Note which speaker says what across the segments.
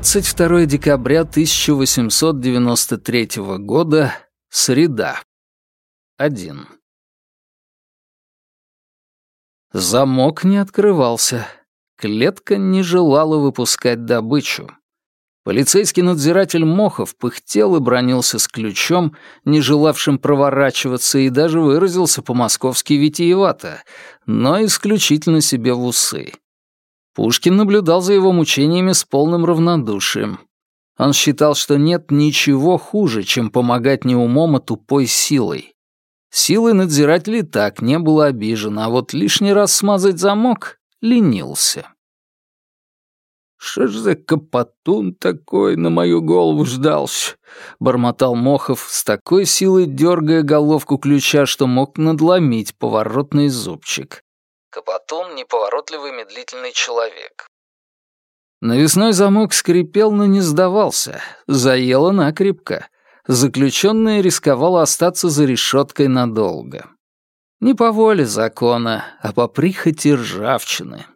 Speaker 1: 22 декабря 1893 года, среда. 1. Замок не открывался. Клетка не желала выпускать добычу. Полицейский надзиратель Мохов пыхтел и бронился с ключом, не желавшим проворачиваться, и даже выразился по-московски витиевато, но исключительно себе в усы. Пушкин наблюдал за его мучениями с полным равнодушием. Он считал, что нет ничего хуже, чем помогать не умом, а тупой силой. Силой надзирателей так не было обижен, а вот лишний раз смазать замок ленился.
Speaker 2: «Что ж за капотун такой на мою голову ждался?» — бормотал Мохов, с такой силой дергая головку ключа, что мог надломить поворотный зубчик.
Speaker 1: Капотун — неповоротливый медлительный человек. Навесной замок скрипел, но не сдавался. Заело накрепко. Заключенный рисковал остаться за решеткой надолго. Не по воле закона, а по прихоти ржавчины.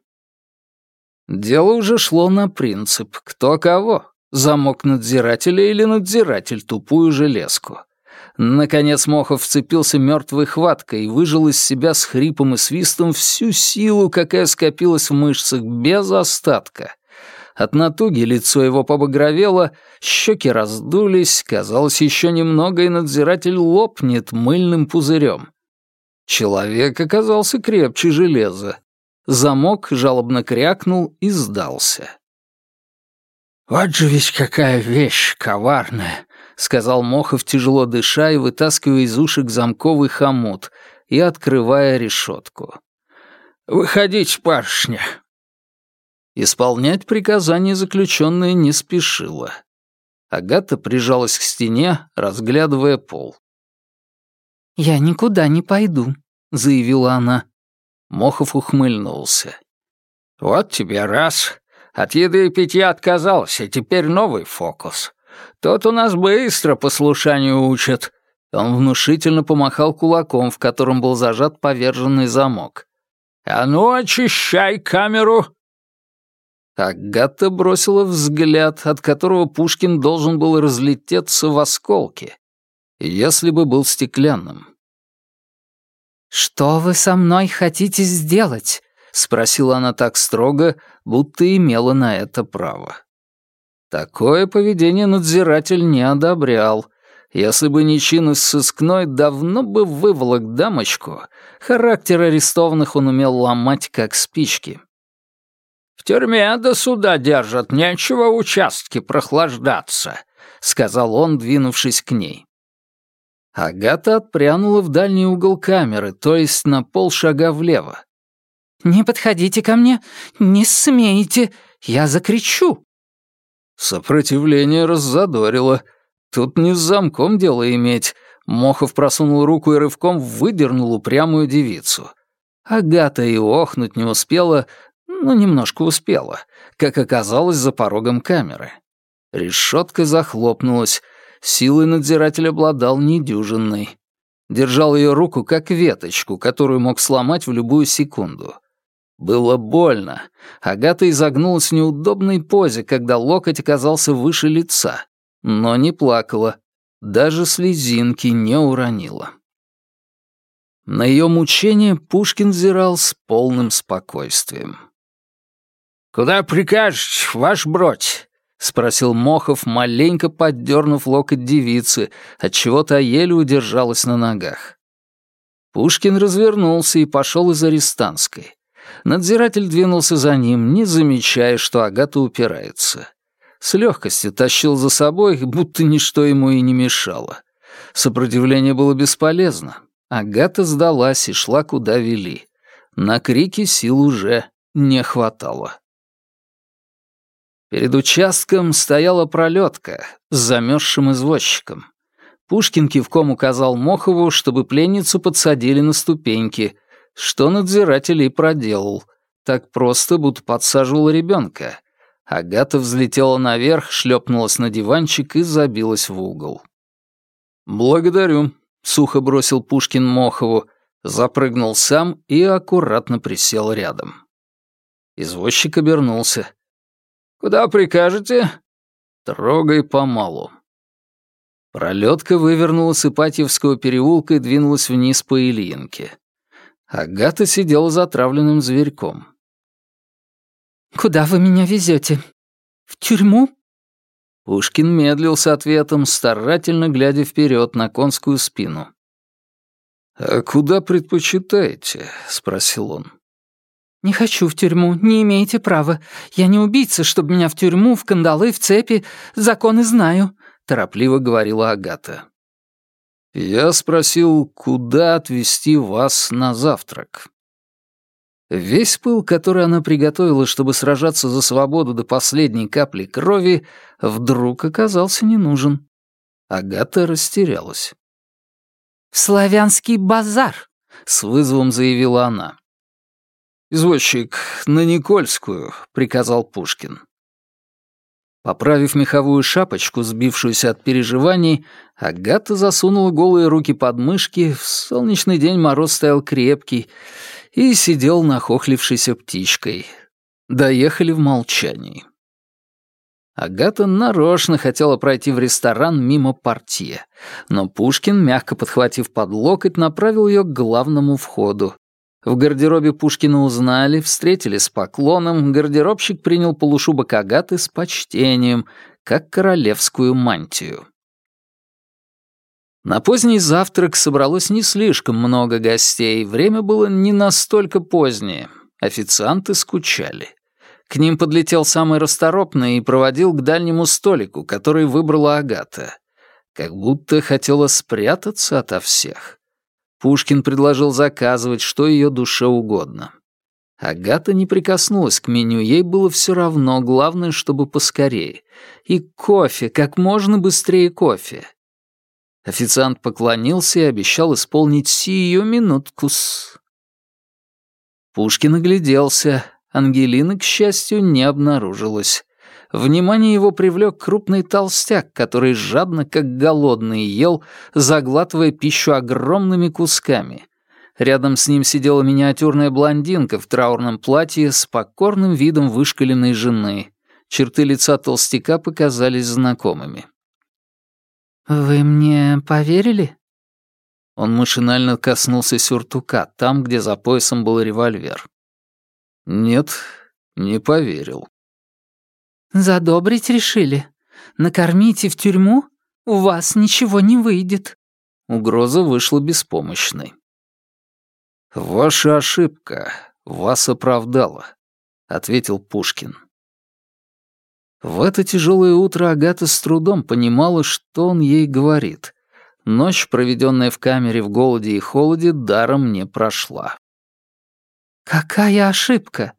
Speaker 1: Дело уже шло на принцип «кто кого?» Замок надзирателя или надзиратель тупую железку. Наконец Мохов вцепился мертвой хваткой и выжил из себя с хрипом и свистом всю силу, какая скопилась в мышцах, без остатка. От натуги лицо его побагровело, щеки раздулись, казалось, еще немного, и надзиратель лопнет мыльным пузырем. Человек оказался крепче железа. Замок жалобно крякнул и сдался.
Speaker 2: «Вот же ведь какая вещь коварная!» — сказал Мохов, тяжело дыша и вытаскивая из ушек замковый хомут и открывая решетку. «Выходите, барышня!»
Speaker 1: Исполнять приказание заключенная не спешила. Агата прижалась к стене, разглядывая пол.
Speaker 3: «Я никуда не пойду», — заявила она.
Speaker 1: Мохов ухмыльнулся.
Speaker 2: «Вот тебе раз. От еды и питья отказался, теперь новый фокус. Тот у нас быстро послушанию учат».
Speaker 1: Он внушительно помахал кулаком, в котором был зажат поверженный замок.
Speaker 2: «А ну, очищай камеру!»
Speaker 1: Агата бросила взгляд, от которого Пушкин должен был разлететься в осколки, если бы был стеклянным.
Speaker 3: «Что вы со мной хотите сделать?» — спросила она так строго, будто имела на это право.
Speaker 1: Такое поведение надзиратель не одобрял. Если бы не чин из сыскной, давно бы выволок дамочку. Характер арестованных он умел ломать, как спички.
Speaker 2: «В тюрьме до суда держат, нечего в участке прохлаждаться», — сказал он, двинувшись к ней.
Speaker 1: Агата отпрянула в дальний угол камеры, то есть на полшага влево.
Speaker 3: «Не подходите ко мне, не смейте, я закричу!»
Speaker 1: Сопротивление раззадорило. Тут не с замком дело иметь. Мохов просунул руку и рывком выдернул упрямую девицу. Агата и охнуть не успела, но немножко успела, как оказалось за порогом камеры. Решетка захлопнулась, Силой надзиратель обладал недюжинной. Держал ее руку как веточку, которую мог сломать в любую секунду. Было больно. Агата изогнулась в неудобной позе, когда локоть оказался выше лица. Но не плакала. Даже слезинки не уронила. На ее мучение Пушкин взирал с полным спокойствием.
Speaker 2: «Куда прикажешь, ваш бродь?»
Speaker 1: — спросил Мохов, маленько поддернув локоть девицы, отчего та еле удержалась на ногах. Пушкин развернулся и пошел из арестантской. Надзиратель двинулся за ним, не замечая, что Агата упирается. С легкостью тащил за собой, будто ничто ему и не мешало. Сопротивление было бесполезно. Агата сдалась и шла, куда вели. На крики сил уже не хватало. Перед участком стояла пролетка с замерзшим извозчиком. Пушкин кивком указал Мохову, чтобы пленницу подсадили на ступеньки, что надзиратель и проделал. Так просто, будто подсаживал ребенка. Агата взлетела наверх, шлепнулась на диванчик и забилась в угол. «Благодарю», — сухо бросил Пушкин Мохову, запрыгнул сам и аккуратно присел рядом. Извозчик обернулся.
Speaker 2: «Куда прикажете?»
Speaker 1: «Трогай помалу». Пролетка вывернула с Ипатьевского переулка и двинулась вниз по Ильинке. Агата сидела затравленным зверьком.
Speaker 3: «Куда вы меня везете? В тюрьму?»
Speaker 1: Пушкин медлил с ответом, старательно глядя вперед на конскую спину. «А куда предпочитаете?» — спросил он.
Speaker 3: «Не хочу в тюрьму, не имеете права. Я не убийца, чтобы меня в тюрьму, в кандалы, в цепи. Законы знаю», — торопливо говорила Агата.
Speaker 1: «Я спросил, куда отвезти вас на завтрак?» Весь пыл, который она приготовила, чтобы сражаться за свободу до последней капли крови, вдруг оказался не нужен. Агата растерялась.
Speaker 3: «В славянский базар», — с вызовом заявила она.
Speaker 1: «Извозчик, на Никольскую», — приказал Пушкин. Поправив меховую шапочку, сбившуюся от переживаний, Агата засунула голые руки под мышки, в солнечный день мороз стоял крепкий, и сидел нахохлившейся птичкой. Доехали в молчании. Агата нарочно хотела пройти в ресторан мимо портье, но Пушкин, мягко подхватив под локоть, направил ее к главному входу. В гардеробе Пушкина узнали, встретили с поклоном, гардеробщик принял полушубок Агаты с почтением, как королевскую мантию. На поздний завтрак собралось не слишком много гостей, время было не настолько позднее, официанты скучали. К ним подлетел самый расторопный и проводил к дальнему столику, который выбрала Агата. Как будто хотела спрятаться ото всех. Пушкин предложил заказывать, что ее душе угодно. Агата не прикоснулась к меню, ей было все равно, главное, чтобы поскорее. И кофе, как можно быстрее кофе. Официант поклонился и обещал исполнить сию минутку-с. Пушкин огляделся. Ангелины, к счастью, не обнаружилось. Внимание его привлек крупный толстяк, который жадно, как голодный, ел, заглатывая пищу огромными кусками. Рядом с ним сидела миниатюрная блондинка в траурном платье с покорным видом вышкаленной жены. Черты лица толстяка показались знакомыми.
Speaker 3: «Вы мне поверили?»
Speaker 1: Он машинально коснулся сюртука, там, где за поясом был револьвер. «Нет, не поверил».
Speaker 3: «Задобрить решили? Накормите в тюрьму? У вас ничего не выйдет».
Speaker 1: Угроза вышла беспомощной. «Ваша ошибка вас оправдала», — ответил Пушкин. В это тяжелое утро Агата с трудом понимала, что он ей говорит. Ночь, проведенная в камере в голоде и холоде, даром не прошла.
Speaker 3: «Какая ошибка?»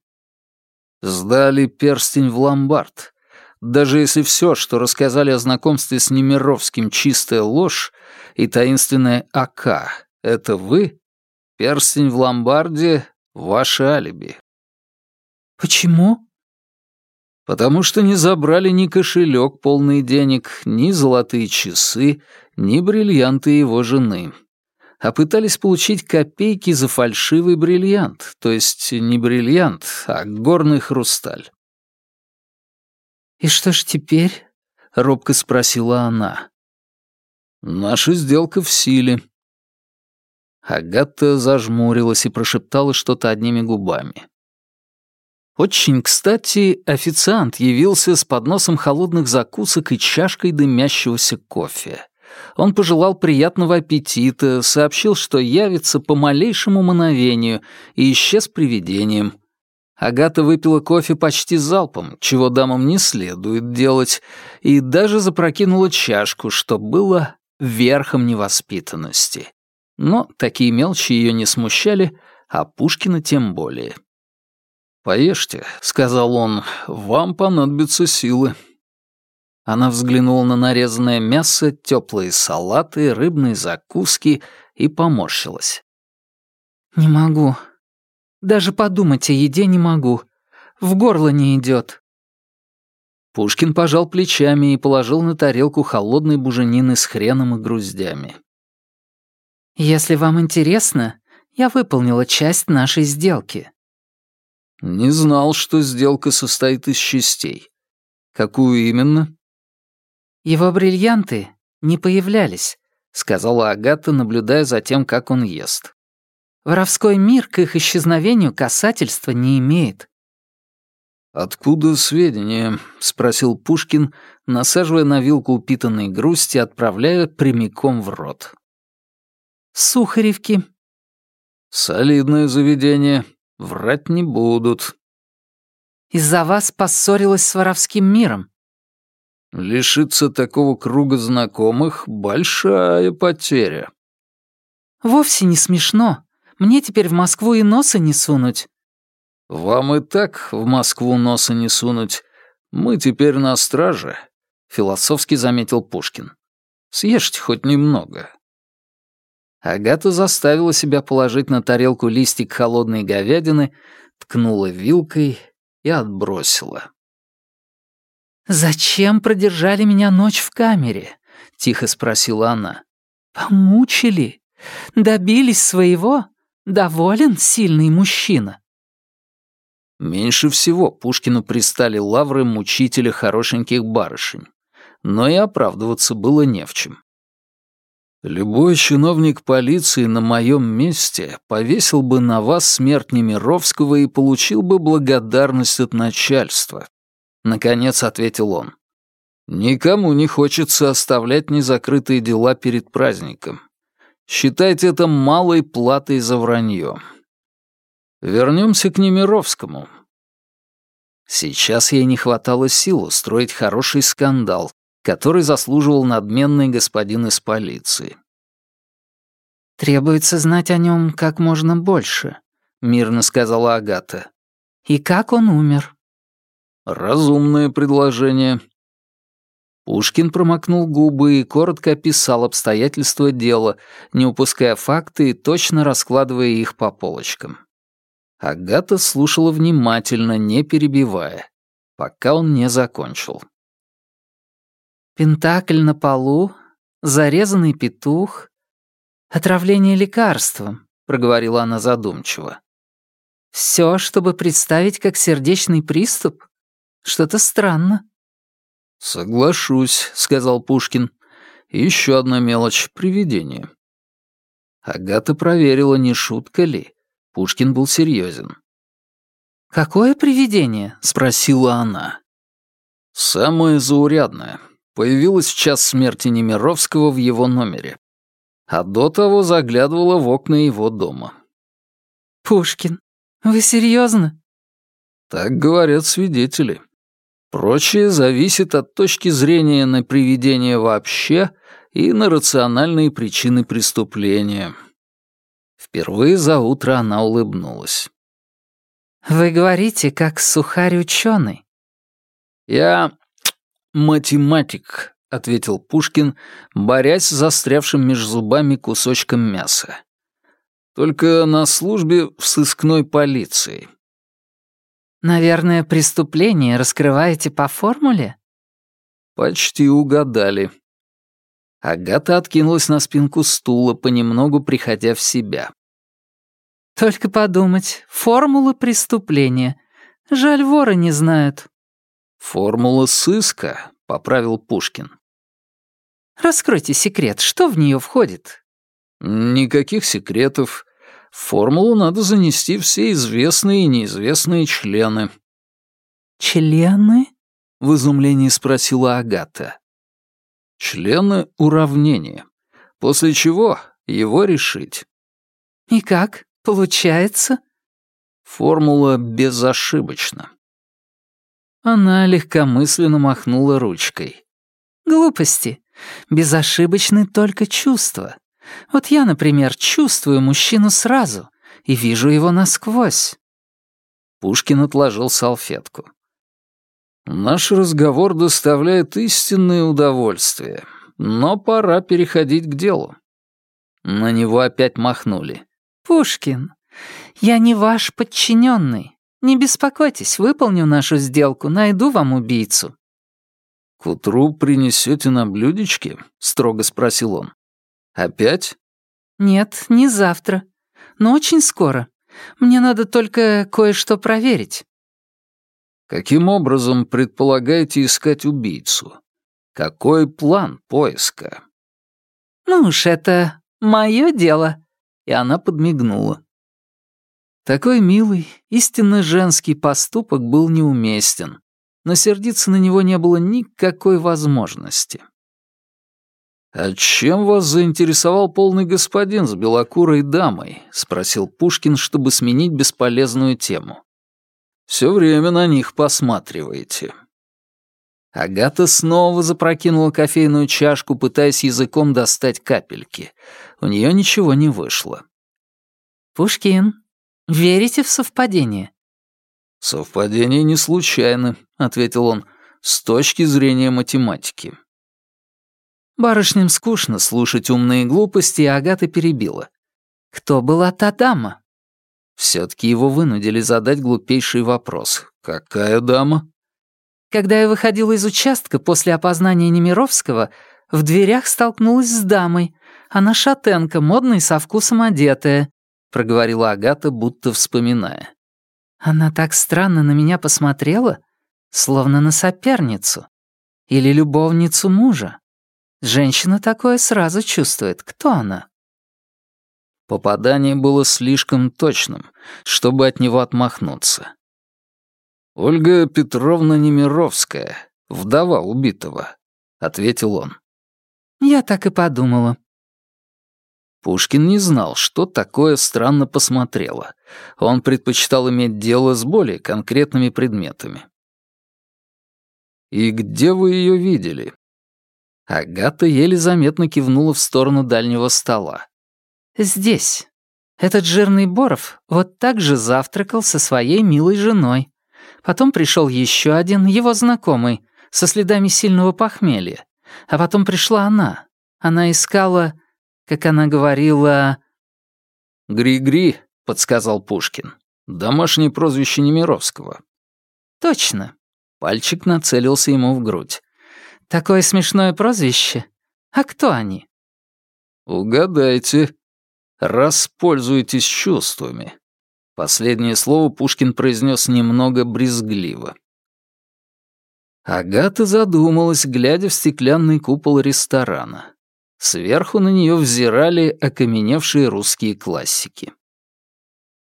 Speaker 1: Сдали перстень в ломбард. Даже если все, что рассказали о знакомстве с Немировским, чистая ложь и таинственная АК — это вы, перстень в ломбарде — ваше алиби.
Speaker 3: «Почему?»
Speaker 1: потому что не забрали ни кошелек полный денег, ни золотые часы, ни бриллианты его жены. А пытались получить копейки за фальшивый бриллиант, то есть не бриллиант, а горный хрусталь.
Speaker 3: «И что ж теперь?» — робко спросила она.
Speaker 1: «Наша сделка в силе». Агата зажмурилась и прошептала что-то одними губами. Очень кстати, официант явился с подносом холодных закусок и чашкой дымящегося кофе. Он пожелал приятного аппетита, сообщил, что явится по малейшему мановению, и исчез привидением. Агата выпила кофе почти залпом, чего дамам не следует делать, и даже запрокинула чашку, что было верхом невоспитанности. Но такие мелочи ее не смущали, а Пушкина тем более. «Поешьте», — сказал он, — «вам понадобятся силы». Она взглянула на нарезанное мясо, теплые салаты, рыбные закуски и поморщилась.
Speaker 3: «Не могу. Даже подумать о еде не могу. В горло не идет.
Speaker 1: Пушкин пожал плечами и положил на тарелку холодной буженины с хреном и груздями.
Speaker 3: «Если вам интересно, я выполнила часть нашей сделки.
Speaker 1: Не знал, что сделка состоит из частей. Какую именно?
Speaker 3: Его бриллианты не появлялись, сказала Агата, наблюдая за тем, как он ест. Воровской мир к их исчезновению касательства не имеет.
Speaker 1: «Откуда сведения?» — спросил Пушкин, насаживая на вилку упитанной грусти, отправляя прямиком в рот.
Speaker 3: «Сухаревки».
Speaker 1: «Солидное заведение. Врать не будут».
Speaker 3: «Из-за вас поссорилась с воровским миром».
Speaker 1: «Лишиться такого круга знакомых — большая потеря».
Speaker 3: «Вовсе не смешно. Мне теперь в Москву и носа не сунуть».
Speaker 1: «Вам и так в Москву носа не сунуть. Мы теперь на страже», — философски заметил Пушкин. «Съешьте хоть немного». Агата заставила себя положить на тарелку листик холодной говядины, ткнула вилкой и отбросила.
Speaker 3: «Зачем продержали меня ночь в камере?» — тихо спросила она. «Помучили? Добились своего? Доволен сильный мужчина?»
Speaker 1: Меньше всего Пушкину пристали лавры мучителя хорошеньких барышень. Но и оправдываться было не в чем. Любой чиновник полиции на моем месте повесил бы на вас смерть Немировского и получил бы благодарность от начальства. Наконец ответил он. Никому не хочется оставлять незакрытые дела перед праздником. Считайте это малой платой за вранье. Вернемся к Немировскому. Сейчас ей не хватало сил устроить хороший скандал, который заслуживал надменный господин из полиции.
Speaker 3: «Требуется знать о нем как можно больше», — мирно сказала Агата. «И как он умер?»
Speaker 1: «Разумное предложение». Пушкин промокнул губы и коротко описал обстоятельства дела, не упуская факты и точно раскладывая их по полочкам. Агата слушала внимательно, не перебивая, пока он не закончил.
Speaker 3: «Пентакль на полу, зарезанный петух, отравление лекарством», — проговорила она задумчиво. «Все, чтобы представить как сердечный приступ? Что-то странно».
Speaker 1: «Соглашусь», — сказал Пушкин. «Еще одна мелочь — привидение». Агата проверила, не шутка ли. Пушкин был серьезен.
Speaker 3: «Какое привидение?»
Speaker 1: — спросила она. «Самое заурядное. Появилось в час смерти Немировского в его номере. А до того заглядывала в окна его дома».
Speaker 3: «Пушкин, вы серьезно?
Speaker 1: «Так говорят свидетели. Прочее зависит от точки зрения на привидение вообще и на рациональные причины преступления». Впервые за утро она улыбнулась.
Speaker 3: «Вы говорите, как сухарь-ученый».
Speaker 1: «Я математик», — ответил Пушкин, борясь с застрявшим меж зубами кусочком мяса. «Только на службе в сыскной полиции».
Speaker 3: «Наверное, преступление раскрываете по формуле?»
Speaker 1: «Почти угадали», Агата откинулась на спинку стула, понемногу приходя в себя.
Speaker 3: «Только подумать, формула преступления. Жаль, воры не знают».
Speaker 1: «Формула сыска», — поправил Пушкин.
Speaker 3: «Раскройте секрет, что в нее входит?»
Speaker 1: «Никаких секретов. В формулу надо занести все известные и неизвестные члены».
Speaker 3: «Члены?»
Speaker 1: — в изумлении спросила Агата. Члены уравнения. После чего его решить.
Speaker 3: И как? Получается?
Speaker 1: Формула безошибочна.
Speaker 3: Она легкомысленно махнула ручкой. Глупости. Безошибочны только чувства. Вот я, например, чувствую мужчину сразу и вижу его насквозь.
Speaker 1: Пушкин отложил салфетку. Наш разговор доставляет истинное удовольствие, но пора переходить к делу. На него опять махнули.
Speaker 3: «Пушкин, я не ваш подчиненный. Не беспокойтесь, выполню нашу сделку, найду вам убийцу».
Speaker 1: «К утру принесете на блюдечке?» — строго спросил он. «Опять?»
Speaker 3: «Нет, не завтра, но очень скоро. Мне надо только кое-что проверить».
Speaker 1: Каким образом предполагаете искать убийцу? Какой план поиска?
Speaker 3: Ну уж это мое дело. И она подмигнула.
Speaker 2: Такой милый, истинно женский поступок был неуместен, но сердиться на него не было никакой возможности.
Speaker 1: «А чем вас заинтересовал полный господин с белокурой дамой?» — спросил Пушкин, чтобы сменить бесполезную тему. «Все время на них посматриваете».
Speaker 2: Агата снова запрокинула кофейную чашку, пытаясь языком достать капельки. У нее ничего не вышло.
Speaker 3: «Пушкин, верите в совпадение?»
Speaker 1: «Совпадение не случайно», — ответил он, — «с точки зрения математики».
Speaker 2: Барышням скучно слушать умные глупости, и Агата перебила.
Speaker 3: «Кто была та дама?»
Speaker 2: Все-таки его вынудили задать глупейший вопрос. «Какая дама?»
Speaker 3: Когда я выходила из участка после опознания Немировского, в дверях столкнулась с дамой. Она шатенка, модная и со вкусом одетая», — проговорила Агата, будто вспоминая. «Она так странно на меня посмотрела, словно на соперницу. Или любовницу мужа. Женщина такое сразу чувствует. Кто она?»
Speaker 2: Попадание было слишком точным, чтобы от него отмахнуться.
Speaker 1: «Ольга Петровна Немировская, вдова убитого», — ответил он.
Speaker 3: «Я так и подумала».
Speaker 2: Пушкин не знал, что такое странно посмотрело. Он предпочитал иметь дело с более конкретными предметами.
Speaker 1: «И где вы ее видели?»
Speaker 2: Агата еле заметно кивнула в сторону дальнего стола.
Speaker 3: «Здесь. Этот жирный Боров вот так же завтракал со своей милой женой. Потом пришел еще один, его знакомый, со следами сильного похмелья. А потом пришла она. Она искала, как она говорила...
Speaker 1: «Гри-гри», — подсказал Пушкин. «Домашнее прозвище Немировского».
Speaker 3: «Точно».
Speaker 2: Пальчик нацелился ему в грудь.
Speaker 3: Такое смешное прозвище. А кто они?
Speaker 1: Угадайте. Распользуйтесь чувствами. Последнее слово Пушкин произнес немного брезгливо.
Speaker 2: Агата задумалась, глядя в стеклянный купол ресторана. Сверху на нее взирали окаменевшие русские классики.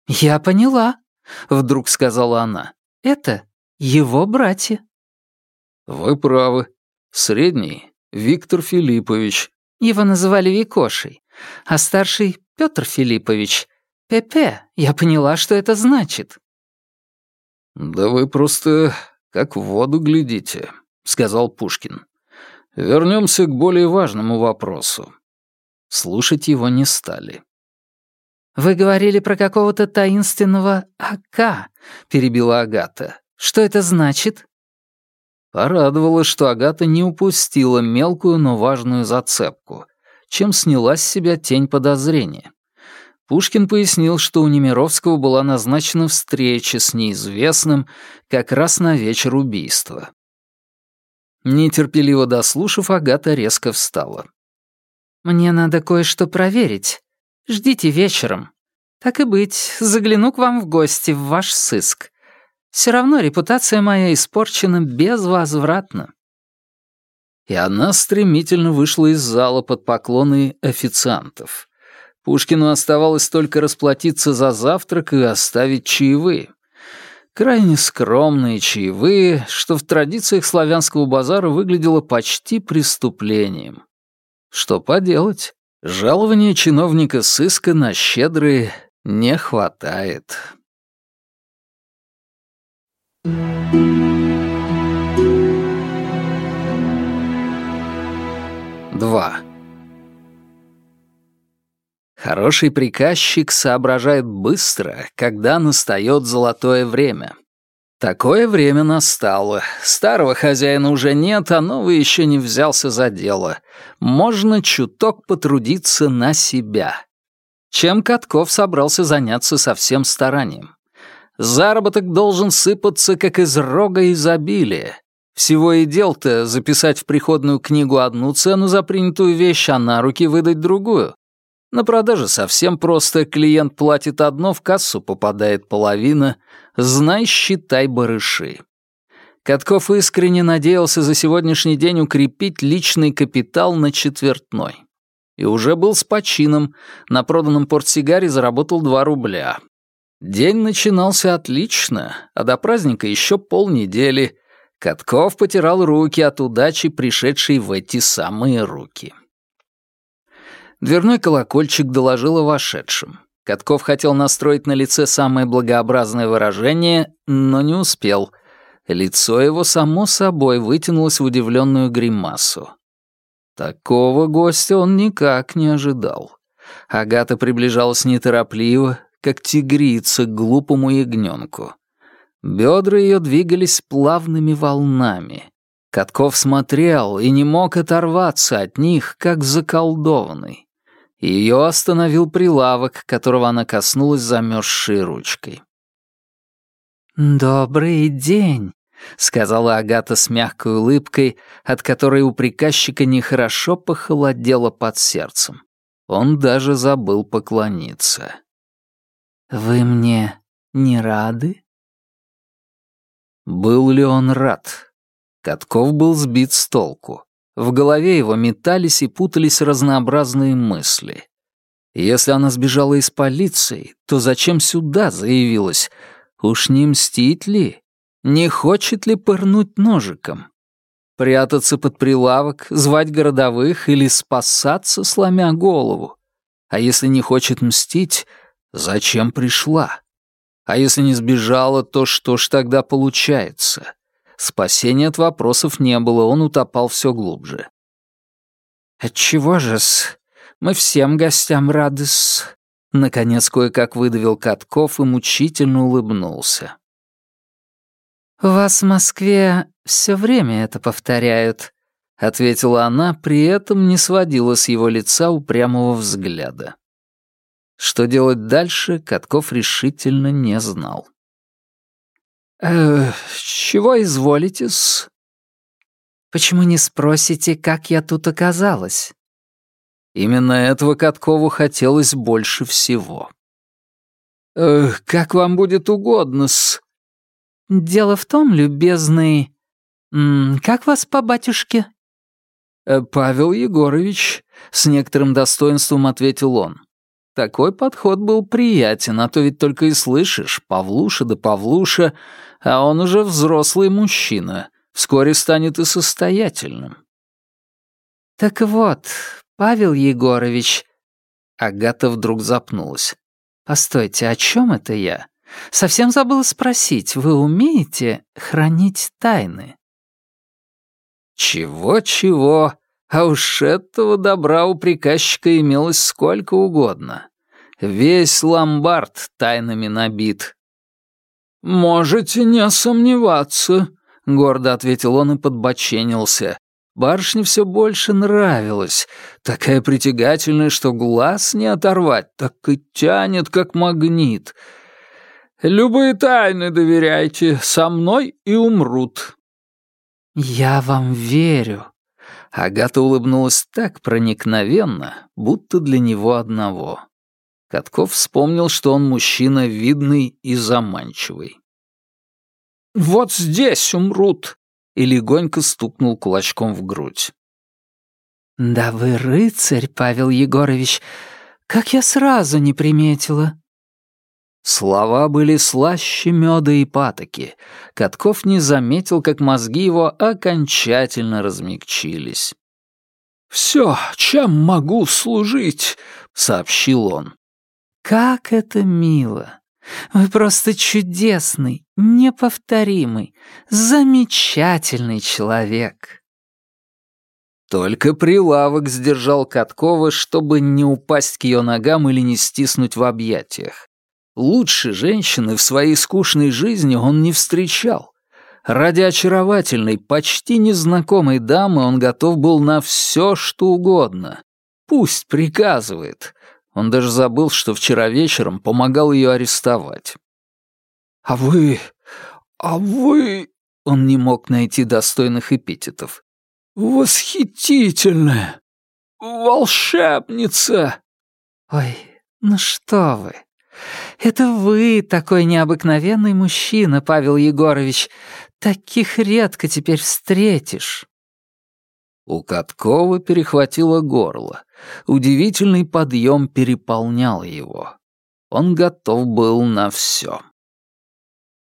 Speaker 3: «Я поняла», — вдруг сказала она. «Это его братья».
Speaker 1: «Вы правы. Средний — Виктор Филиппович.
Speaker 3: Его называли Викошей, а старший — Петр Филиппович. Пепе, я поняла, что это значит.
Speaker 1: «Да вы просто как в воду глядите», — сказал Пушкин. Вернемся к более важному вопросу». Слушать его не стали.
Speaker 3: «Вы говорили про какого-то таинственного АК», — перебила Агата. «Что это значит?»
Speaker 2: Порадовало, что Агата не упустила мелкую, но важную зацепку, чем сняла с себя тень подозрения. Пушкин пояснил, что у Немировского была назначена встреча с неизвестным как раз на вечер убийства. Нетерпеливо дослушав, Агата резко встала.
Speaker 3: «Мне надо кое-что проверить. Ждите вечером. Так и быть, загляну к вам в гости в ваш сыск. Все равно репутация моя испорчена безвозвратно».
Speaker 2: И она стремительно вышла из зала под поклоны официантов. Пушкину оставалось только расплатиться за завтрак и оставить чаевые. Крайне скромные чаевые, что в традициях славянского базара выглядело почти преступлением. Что поделать, жалования чиновника сыска на щедрые не хватает. 2. Хороший приказчик соображает быстро, когда настает золотое время. Такое время настало. Старого хозяина уже нет, а новый еще не взялся за дело. Можно чуток потрудиться на себя. Чем Катков собрался заняться со всем старанием? Заработок должен сыпаться, как из рога изобилия. Всего и дел-то записать в приходную книгу одну цену за принятую вещь, а на руки выдать другую. На продаже совсем просто. Клиент платит одно, в кассу попадает половина. Знай, считай барыши.
Speaker 1: Катков искренне надеялся за сегодняшний день укрепить личный капитал на четвертной. И уже был с почином, на проданном портсигаре заработал 2 рубля. День начинался отлично, а до праздника еще полнедели. Катков потирал руки от удачи, пришедшей в эти самые руки. Дверной колокольчик доложил о вошедшем. Катков хотел настроить на лице самое благообразное выражение, но не успел — Лицо его само собой вытянулось в удивленную гримасу. Такого гостя он никак не ожидал. Агата приближалась неторопливо, как тигрица к глупому ягненку. Бедра ее двигались плавными волнами. Катков смотрел и не мог оторваться от них, как заколдованный. Ее остановил прилавок, которого она коснулась замерзшей ручкой.
Speaker 3: «Добрый день», — сказала Агата с мягкой улыбкой, от которой у приказчика нехорошо похолодело под сердцем. Он даже забыл поклониться. «Вы мне не рады?» Был ли он рад? Катков был сбит с толку. В голове его метались и путались разнообразные мысли. Если она сбежала из полиции, то зачем сюда заявилась? Уж не мстить ли? Не хочет ли пырнуть ножиком? Прятаться под прилавок, звать городовых или спасаться, сломя голову? А если не хочет мстить, зачем пришла? А если не сбежала, то что ж тогда получается? Спасения от вопросов не было, он утопал все глубже. «Отчего же-с? Мы всем гостям рады-с», Наконец кое-как выдавил Катков и мучительно улыбнулся. «У вас в Москве все время это повторяют», — ответила она, при этом не сводила с его лица упрямого взгляда. Что делать дальше, Катков решительно не знал. «Э, чего изволите-с?» «Почему не спросите, как я тут оказалась?» Именно этого Каткову хотелось больше всего. «Э, «Как вам будет угодно-с». «Дело в том, любезный... Как вас по батюшке?» «Э, «Павел Егорович», — с некоторым достоинством ответил он. Такой подход был приятен, а то ведь только и слышишь, Павлуша да Павлуша, а он уже взрослый мужчина, вскоре станет и состоятельным. «Так вот, «Павел Егорович...» Агата вдруг запнулась. «Постойте, о чем это я? Совсем забыла спросить, вы умеете хранить тайны?» Чего-чего, а уж этого добра у приказчика имелось сколько угодно. Весь ломбард тайнами набит. «Можете не сомневаться», — гордо ответил он и подбоченился. Барышне все больше нравилось. Такая притягательная, что глаз не оторвать, так и тянет, как магнит. Любые тайны доверяйте, со мной и умрут. Я вам верю. Агата улыбнулась так проникновенно, будто для него одного. Катков вспомнил, что он мужчина видный и заманчивый. «Вот здесь умрут», и легонько стукнул кулачком в грудь. «Да вы рыцарь, Павел Егорович! Как я сразу не приметила!» Слова были слаще меда и патоки. Катков не заметил, как мозги его окончательно размягчились. «Все, чем могу служить?» — сообщил он. «Как это мило! Вы просто чудесный, неповторимый, замечательный человек. Только прилавок сдержал Каткова, чтобы не упасть к ее ногам или не стиснуть в объятиях. Лучше женщины в своей скучной жизни он не встречал. Ради очаровательной, почти незнакомой дамы он готов был на все, что угодно. Пусть приказывает. Он даже забыл, что вчера вечером помогал ее арестовать. «А вы... а вы...» Он не мог найти достойных эпитетов. «Восхитительная! Волшебница!» «Ой, ну что вы! Это вы такой необыкновенный мужчина, Павел Егорович. Таких редко теперь встретишь».
Speaker 1: У Каткова перехватило горло. Удивительный подъем переполнял его. Он готов был на все.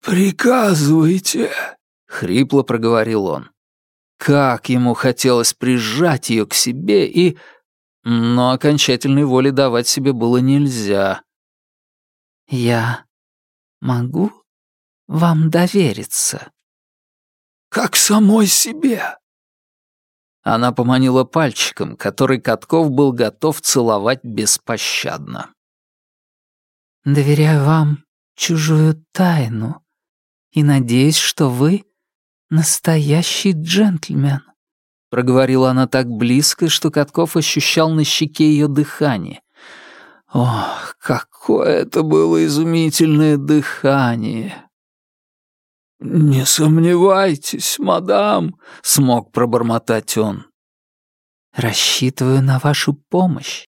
Speaker 2: «Приказывайте», —
Speaker 1: хрипло проговорил он. Как ему хотелось прижать ее к себе и... Но окончательной воли давать себе было нельзя.
Speaker 3: «Я могу вам довериться?»
Speaker 2: «Как самой себе»,
Speaker 1: она поманила пальчиком, который Катков был готов целовать беспощадно.
Speaker 3: «Доверяю вам чужую тайну и надеюсь, что вы настоящий джентльмен», — проговорила она так близко, что Катков ощущал на щеке ее дыхание. Ох, какое это было изумительное дыхание!
Speaker 2: «Не сомневайтесь, мадам», — смог пробормотать он.
Speaker 3: «Рассчитываю на вашу помощь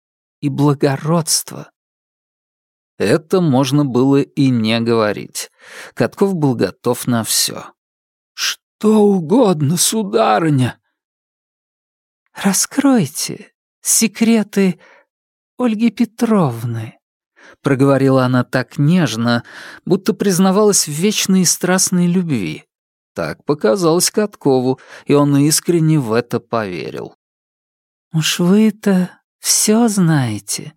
Speaker 3: и благородство».
Speaker 1: Это можно было и не говорить. Катков был готов на все.
Speaker 2: «Что угодно, сударыня».
Speaker 3: «Раскройте секреты Ольги Петровны», — проговорила она так нежно, будто признавалась в вечной и страстной любви.
Speaker 1: Так показалось Каткову, и он искренне в это поверил.
Speaker 3: «Уж вы-то все знаете,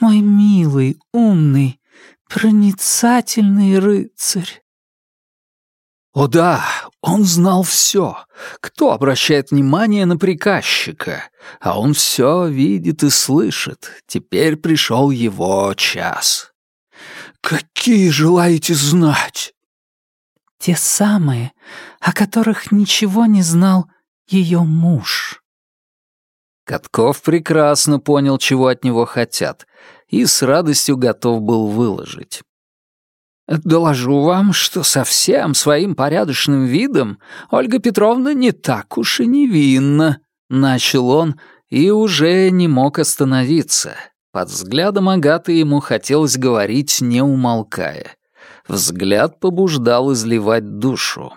Speaker 3: мой милый, умный, проницательный рыцарь».
Speaker 1: О да, он знал все. Кто обращает внимание на приказчика? А он все видит и слышит. Теперь пришел его час.
Speaker 2: «Какие желаете знать?»
Speaker 3: «Те самые, о которых ничего не знал ее муж».
Speaker 1: Катков прекрасно понял, чего от него хотят, и с радостью готов был выложить. Доложу вам, что совсем своим порядочным видом Ольга Петровна не так уж и невинна, начал он и уже не мог остановиться. Под взглядом Агаты ему хотелось говорить, не умолкая. Взгляд побуждал изливать душу.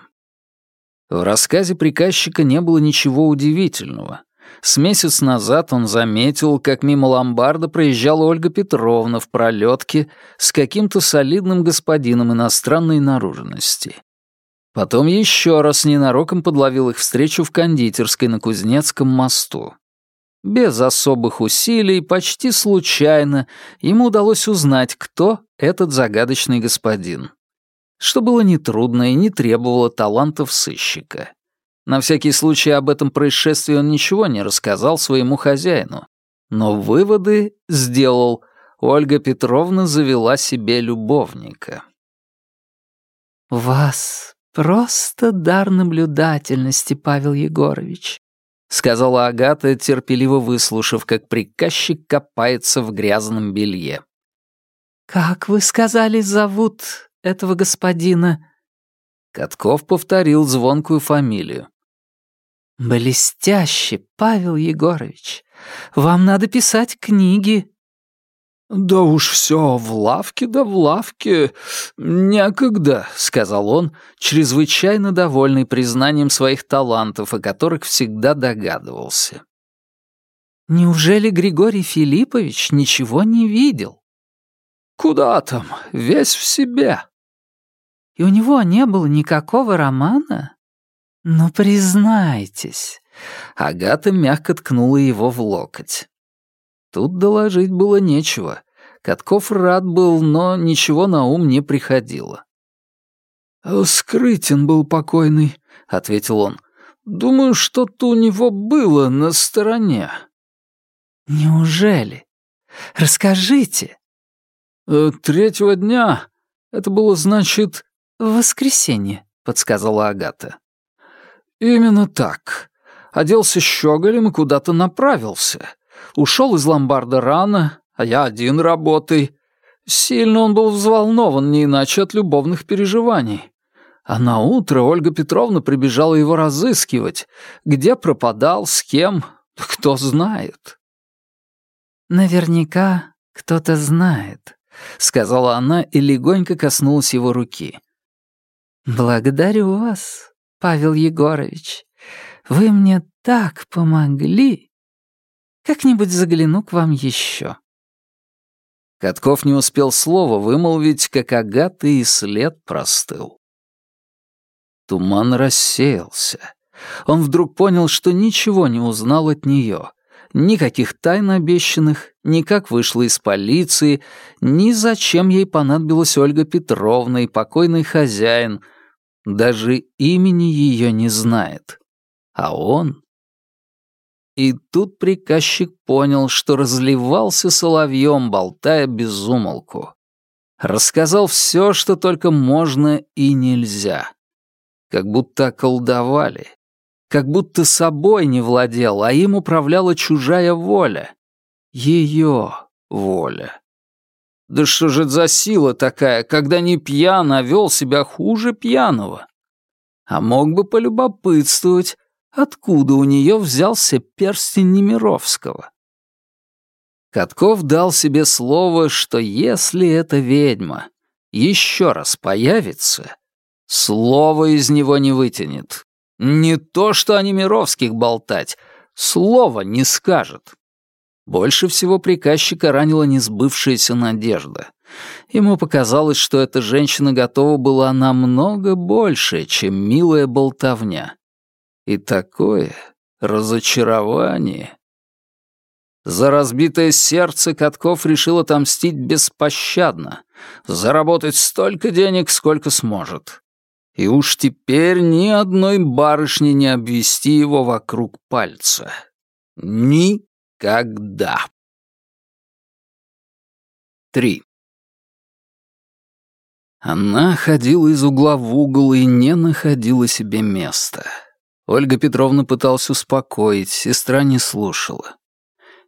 Speaker 1: В рассказе приказчика не было ничего удивительного. С месяц назад он заметил, как мимо ломбарда проезжала Ольга Петровна в пролетке с каким-то солидным господином иностранной наружности. Потом еще раз ненароком подловил их встречу в кондитерской на Кузнецком мосту. Без особых усилий, почти случайно, ему удалось узнать, кто этот загадочный господин. Что было нетрудно и не требовало талантов сыщика. На всякий случай об этом происшествии он ничего не рассказал своему хозяину. Но выводы сделал. Ольга Петровна завела себе любовника.
Speaker 3: «Вас просто дар наблюдательности, Павел Егорович», — сказала Агата, терпеливо выслушав, как приказчик копается в грязном белье. «Как вы сказали, зовут этого господина?»
Speaker 1: Катков повторил звонкую фамилию.
Speaker 3: «Блестяще, Павел Егорович. Вам надо писать книги».
Speaker 2: «Да уж все в лавке да в лавке. Некогда», — сказал он, чрезвычайно довольный признанием своих талантов, о которых всегда догадывался.
Speaker 3: «Неужели Григорий Филиппович ничего не видел?»
Speaker 2: «Куда там? Весь в себе».
Speaker 3: «И у него не было никакого романа?» «Ну, признайтесь».
Speaker 1: Агата мягко ткнула его в локоть. Тут доложить было нечего. Катков рад был, но ничего на ум не приходило.
Speaker 2: «Скрытен был покойный», — ответил он. «Думаю, что-то у него было на стороне».
Speaker 3: «Неужели? Расскажите».
Speaker 2: «Э, «Третьего дня. Это было, значит...»
Speaker 3: «В воскресенье», — подсказала Агата.
Speaker 2: «Именно так. Оделся щеголем и куда-то направился. Ушел из ломбарда рано, а я один работай. Сильно он был взволнован, не иначе от любовных переживаний. А на утро Ольга Петровна прибежала его разыскивать. Где пропадал, с кем, кто знает».
Speaker 3: «Наверняка кто-то знает», — сказала она и легонько коснулась его руки. «Благодарю вас, Павел Егорович. Вы мне так помогли. Как-нибудь загляну к вам еще».
Speaker 1: Катков не успел слова вымолвить, как Агаты и след простыл. Туман рассеялся. Он вдруг понял, что ничего не узнал от нее. Никаких тайн обещанных, ни как вышла из полиции, ни зачем ей понадобилась Ольга Петровна и покойный хозяин. Даже имени ее не знает. А он... И тут приказчик понял, что разливался соловьем, болтая без умолку. Рассказал все, что только можно и нельзя как будто околдовали, как будто собой не владел, а им управляла чужая воля. Ее воля. Да что же это за сила такая, когда не пьян, а вел себя хуже пьяного? А мог бы полюбопытствовать, откуда у нее взялся перстень Немировского. Катков дал себе слово, что если эта ведьма еще раз появится, Слова из него не вытянет. Не то, что о Немировских болтать, слова не скажет. Больше всего приказчика ранила несбывшаяся надежда. Ему показалось, что эта женщина готова была намного больше, чем милая болтовня. И такое разочарование. За разбитое сердце Катков решил отомстить беспощадно, заработать столько денег, сколько сможет и уж теперь ни одной барышни не обвести его вокруг пальца. Никогда. Три. Она ходила из угла в угол и не находила себе места. Ольга Петровна пыталась успокоить, сестра не слушала.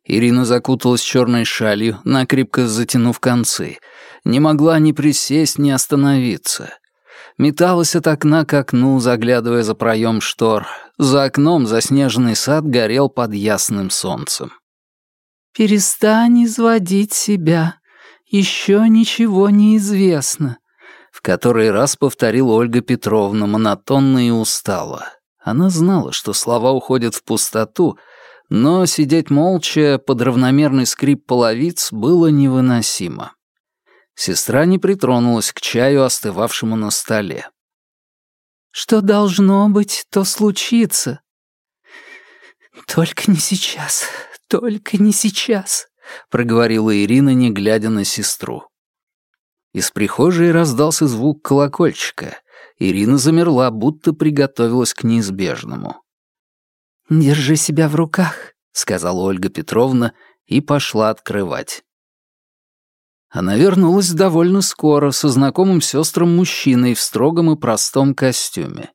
Speaker 1: Ирина закуталась черной шалью, накрепко затянув концы. Не могла ни присесть, ни остановиться металась от окна к окну, заглядывая за проем штор. За окном заснеженный сад горел под ясным солнцем.
Speaker 3: «Перестань изводить себя. Еще ничего не известно», —
Speaker 1: в который раз повторила Ольга Петровна монотонно и устало. Она знала, что слова уходят в пустоту, но сидеть молча под равномерный скрип половиц было невыносимо. Сестра не притронулась к чаю, остывавшему на столе.
Speaker 3: «Что должно быть, то случится. Только не сейчас, только не сейчас», — проговорила Ирина, не глядя на сестру.
Speaker 1: Из прихожей раздался звук колокольчика. Ирина замерла, будто приготовилась к неизбежному.
Speaker 3: «Держи себя в руках», — сказала
Speaker 1: Ольга Петровна и пошла открывать. Она вернулась довольно скоро со знакомым сестрам мужчиной в строгом и простом костюме.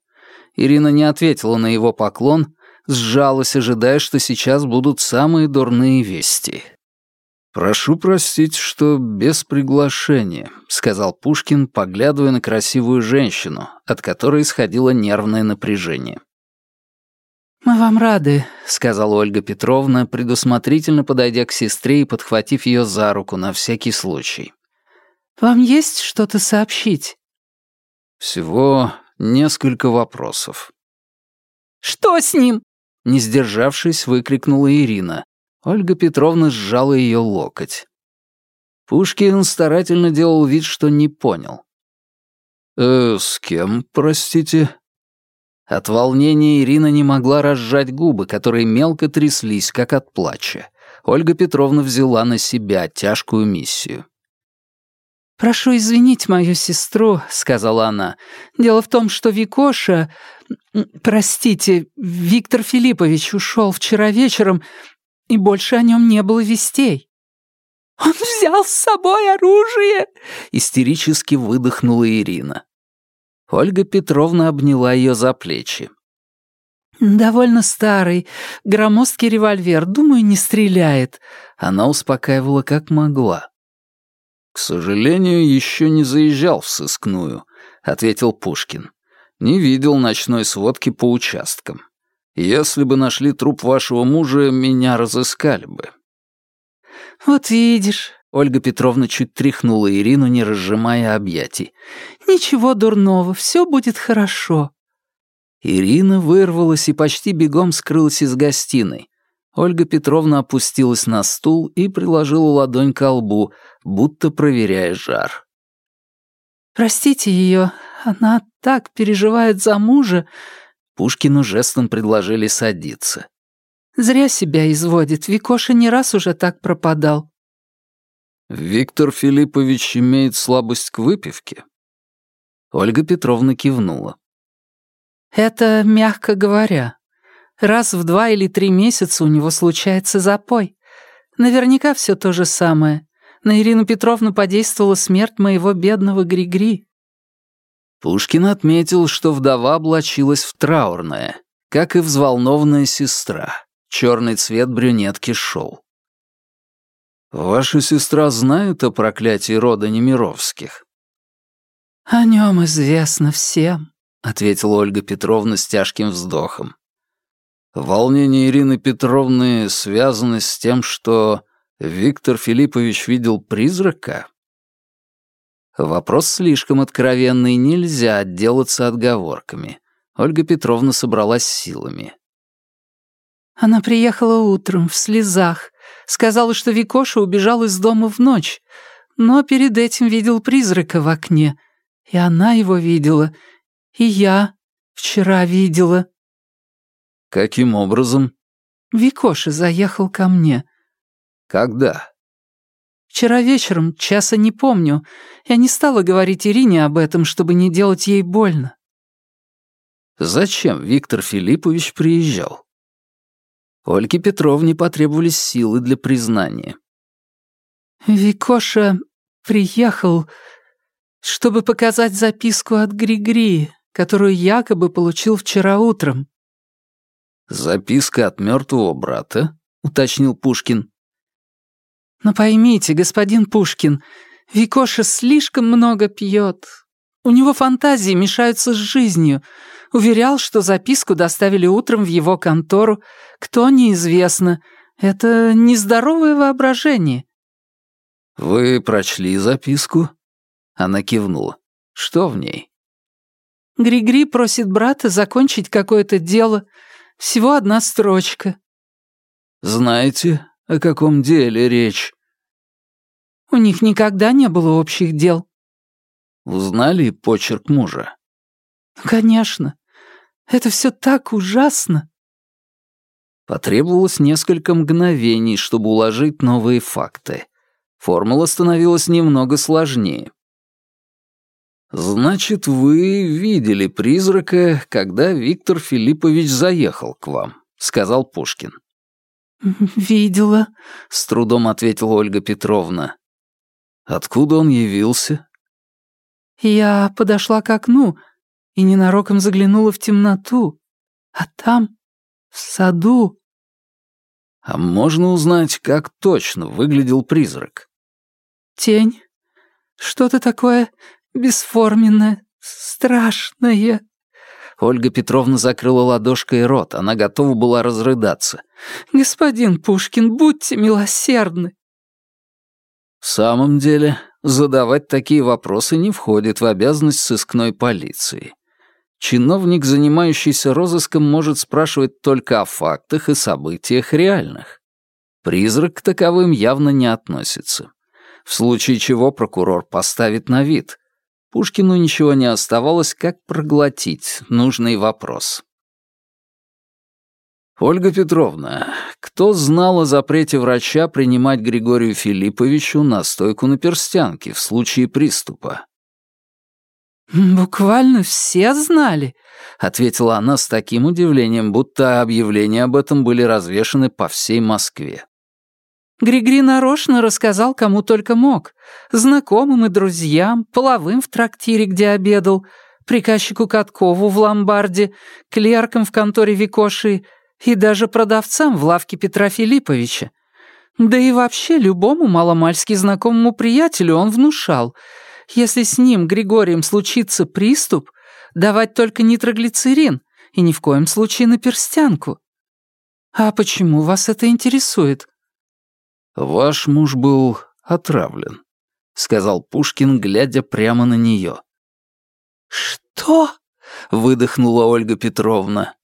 Speaker 1: Ирина не ответила на его поклон, сжалась, ожидая, что сейчас будут самые дурные вести. «Прошу простить, что без приглашения», — сказал Пушкин, поглядывая на красивую женщину, от которой исходило нервное напряжение.
Speaker 3: «Мы вам рады», —
Speaker 1: сказала Ольга Петровна, предусмотрительно подойдя к сестре и подхватив ее за руку на всякий случай.
Speaker 3: «Вам есть что-то сообщить?»
Speaker 1: «Всего несколько вопросов».
Speaker 3: «Что с ним?»
Speaker 1: — не сдержавшись, выкрикнула Ирина. Ольга Петровна сжала ее локоть. Пушкин старательно делал вид, что не понял. «Э, с кем, простите?» От волнения Ирина не могла разжать губы, которые мелко тряслись, как от плача. Ольга Петровна взяла на себя тяжкую миссию.
Speaker 3: «Прошу извинить мою сестру», — сказала она. «Дело в том, что Викоша... Простите, Виктор Филиппович ушел вчера вечером, и больше о нем не было вестей». «Он взял с собой оружие!»
Speaker 1: — истерически выдохнула Ирина. Ольга Петровна обняла ее за плечи.
Speaker 3: «Довольно старый, громоздкий револьвер, думаю, не стреляет».
Speaker 1: Она успокаивала как могла. «К сожалению, еще не заезжал в сыскную», — ответил Пушкин. «Не видел ночной сводки по участкам. Если бы нашли труп вашего мужа, меня разыскали бы».
Speaker 3: «Вот видишь»,
Speaker 1: Ольга Петровна чуть тряхнула Ирину, не разжимая объятий.
Speaker 3: «Ничего дурного, все будет хорошо».
Speaker 1: Ирина вырвалась и почти бегом скрылась из гостиной. Ольга Петровна опустилась на стул и приложила ладонь к лбу, будто проверяя жар.
Speaker 3: «Простите ее, она так переживает за мужа».
Speaker 1: Пушкину жестом предложили садиться.
Speaker 3: «Зря себя изводит, Викоша не раз уже так пропадал».
Speaker 1: «Виктор Филиппович имеет слабость к выпивке?» Ольга Петровна кивнула.
Speaker 3: «Это мягко говоря. Раз в два или три месяца у него случается запой. Наверняка все то же самое. На Ирину Петровну подействовала смерть моего бедного Григри».
Speaker 1: Пушкин отметил, что вдова облачилась в траурное, как и взволнованная сестра. Черный цвет брюнетки шел. «Ваша сестра знает о проклятии рода Немировских?»
Speaker 3: «О нем известно всем», — ответила
Speaker 1: Ольга Петровна с тяжким вздохом. Волнение Ирины Петровны связано с тем, что Виктор Филиппович видел призрака? Вопрос слишком откровенный, нельзя отделаться отговорками. Ольга Петровна собралась силами.
Speaker 3: Она приехала утром, в слезах. Сказала, что Викоша убежал из дома в ночь, но перед этим видел призрака в окне. И она его видела, и я вчера видела.
Speaker 1: «Каким образом?»
Speaker 3: «Викоша заехал ко мне».
Speaker 1: «Когда?»
Speaker 3: «Вчера вечером, часа не помню. Я не стала говорить Ирине об этом, чтобы не делать ей больно».
Speaker 1: «Зачем Виктор Филиппович приезжал?» Ольге Петровне потребовались силы для признания.
Speaker 3: «Викоша приехал, чтобы показать записку от Григри, которую якобы получил вчера утром.
Speaker 1: «Записка от мертвого брата?» — уточнил Пушкин.
Speaker 3: «Но поймите, господин Пушкин, Викоша слишком много пьет. У него фантазии мешаются с жизнью. Уверял, что записку доставили утром в его контору. Кто, неизвестно. Это нездоровое воображение».
Speaker 1: «Вы прочли записку?» Она кивнула. «Что в ней?»
Speaker 3: Григри просит брата закончить какое-то дело, всего одна строчка».
Speaker 1: «Знаете, о каком деле речь?»
Speaker 3: «У них никогда не было общих дел».
Speaker 1: «Узнали почерк мужа?»
Speaker 3: «Конечно. Это все так ужасно».
Speaker 1: Потребовалось несколько мгновений, чтобы уложить новые факты. Формула становилась немного сложнее. «Значит, вы видели призрака, когда Виктор Филиппович заехал к вам», — сказал Пушкин.
Speaker 3: «Видела», —
Speaker 1: с трудом ответила Ольга Петровна. «Откуда он явился?»
Speaker 3: «Я подошла к окну и ненароком заглянула в темноту, а там, в саду...»
Speaker 1: «А можно узнать, как точно выглядел призрак?»
Speaker 3: «Тень. Что-то такое бесформенное, страшное».
Speaker 1: Ольга Петровна закрыла ладошкой рот, она готова была разрыдаться.
Speaker 3: «Господин Пушкин, будьте милосердны!»
Speaker 1: В самом деле, задавать такие вопросы не входит в обязанность сыскной полиции. Чиновник, занимающийся розыском, может спрашивать только о фактах и событиях реальных. Призрак к таковым явно не относится. В случае чего прокурор поставит на вид. Пушкину ничего не оставалось, как проглотить нужный вопрос. «Ольга Петровна, кто знал о запрете врача принимать Григорию Филипповичу настойку на перстянке в случае приступа?»
Speaker 3: «Буквально все знали», — ответила она с таким удивлением, будто объявления об этом были развешаны по всей Москве. Григри нарочно рассказал, кому только мог. Знакомым и друзьям, половым в трактире, где обедал, приказчику Каткову в ломбарде, клеркам в конторе Викоши и даже продавцам в лавке Петра Филипповича. Да и вообще любому маломальски знакомому приятелю он внушал. Если с ним, Григорием, случится приступ, давать только нитроглицерин и ни в коем случае на перстянку. А почему вас это интересует?
Speaker 1: Ваш муж был отравлен», — сказал Пушкин, глядя прямо на нее.
Speaker 3: «Что?» — выдохнула Ольга Петровна.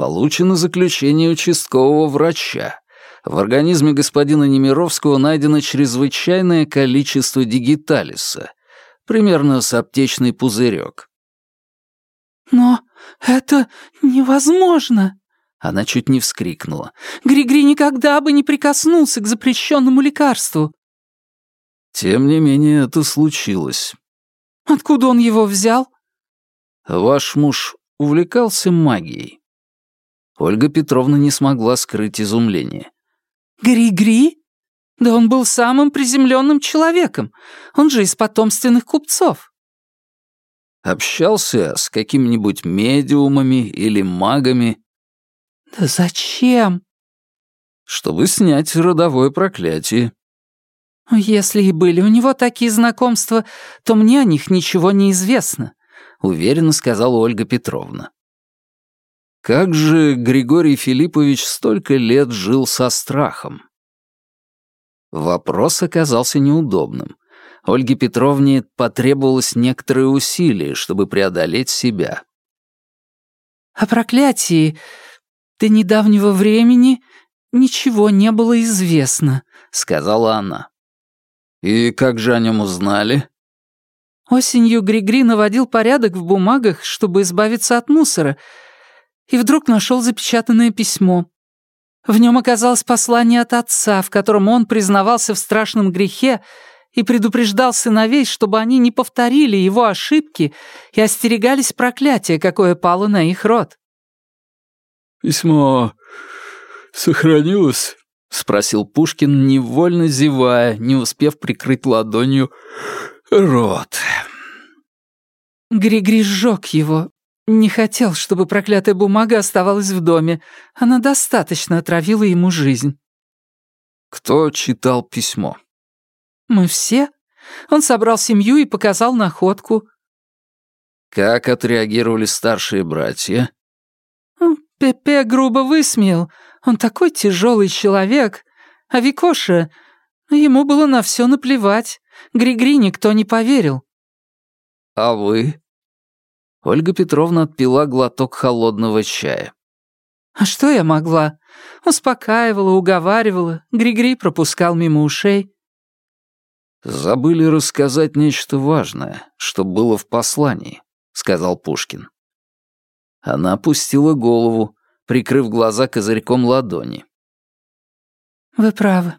Speaker 1: Получено заключение участкового врача. В организме господина Немировского найдено чрезвычайное количество дигиталиса, примерно с аптечный пузырек.
Speaker 3: «Но это невозможно!»
Speaker 1: Она чуть не вскрикнула.
Speaker 3: «Григри никогда бы не прикоснулся к запрещенному лекарству!»
Speaker 1: «Тем не менее, это случилось».
Speaker 3: «Откуда он его взял?»
Speaker 1: «Ваш муж увлекался магией». Ольга Петровна не смогла скрыть изумление.
Speaker 3: «Гри-гри? Да он был самым приземленным человеком. Он же из потомственных купцов».
Speaker 1: Общался с какими-нибудь медиумами или магами.
Speaker 3: «Да зачем?»
Speaker 1: «Чтобы снять родовое проклятие».
Speaker 3: «Если и были у него такие знакомства, то мне о них ничего не известно», — уверенно сказала Ольга Петровна.
Speaker 1: Как же Григорий Филиппович столько лет жил со страхом? Вопрос оказался неудобным. Ольге Петровне потребовалось некоторые усилия, чтобы преодолеть себя.
Speaker 3: «О проклятии до недавнего времени ничего не было известно», — сказала она.
Speaker 1: «И как же о нем узнали?»
Speaker 3: Осенью Григри наводил порядок в бумагах, чтобы избавиться от мусора, и вдруг нашел запечатанное письмо. В нем оказалось послание от отца, в котором он признавался в страшном грехе и предупреждал сыновей, чтобы они не повторили его ошибки и остерегались проклятия, какое пало на их род.
Speaker 2: «Письмо сохранилось?» — спросил Пушкин, невольно зевая, не успев прикрыть ладонью рот.
Speaker 3: Григри сжег его не хотел, чтобы проклятая бумага оставалась в доме. Она достаточно отравила ему жизнь.
Speaker 1: Кто читал письмо?
Speaker 3: Мы все. Он собрал семью и показал находку.
Speaker 1: Как отреагировали старшие братья?
Speaker 3: Пепе грубо высмеял. Он такой тяжелый человек. А Викоша... Ему было на все наплевать. Григри никто не поверил.
Speaker 1: А вы? Ольга Петровна отпила глоток холодного чая.
Speaker 3: «А что я могла? Успокаивала, уговаривала, Григри пропускал мимо ушей».
Speaker 1: «Забыли рассказать нечто важное, что было в послании», — сказал Пушкин. Она опустила голову, прикрыв глаза козырьком ладони.
Speaker 3: «Вы правы.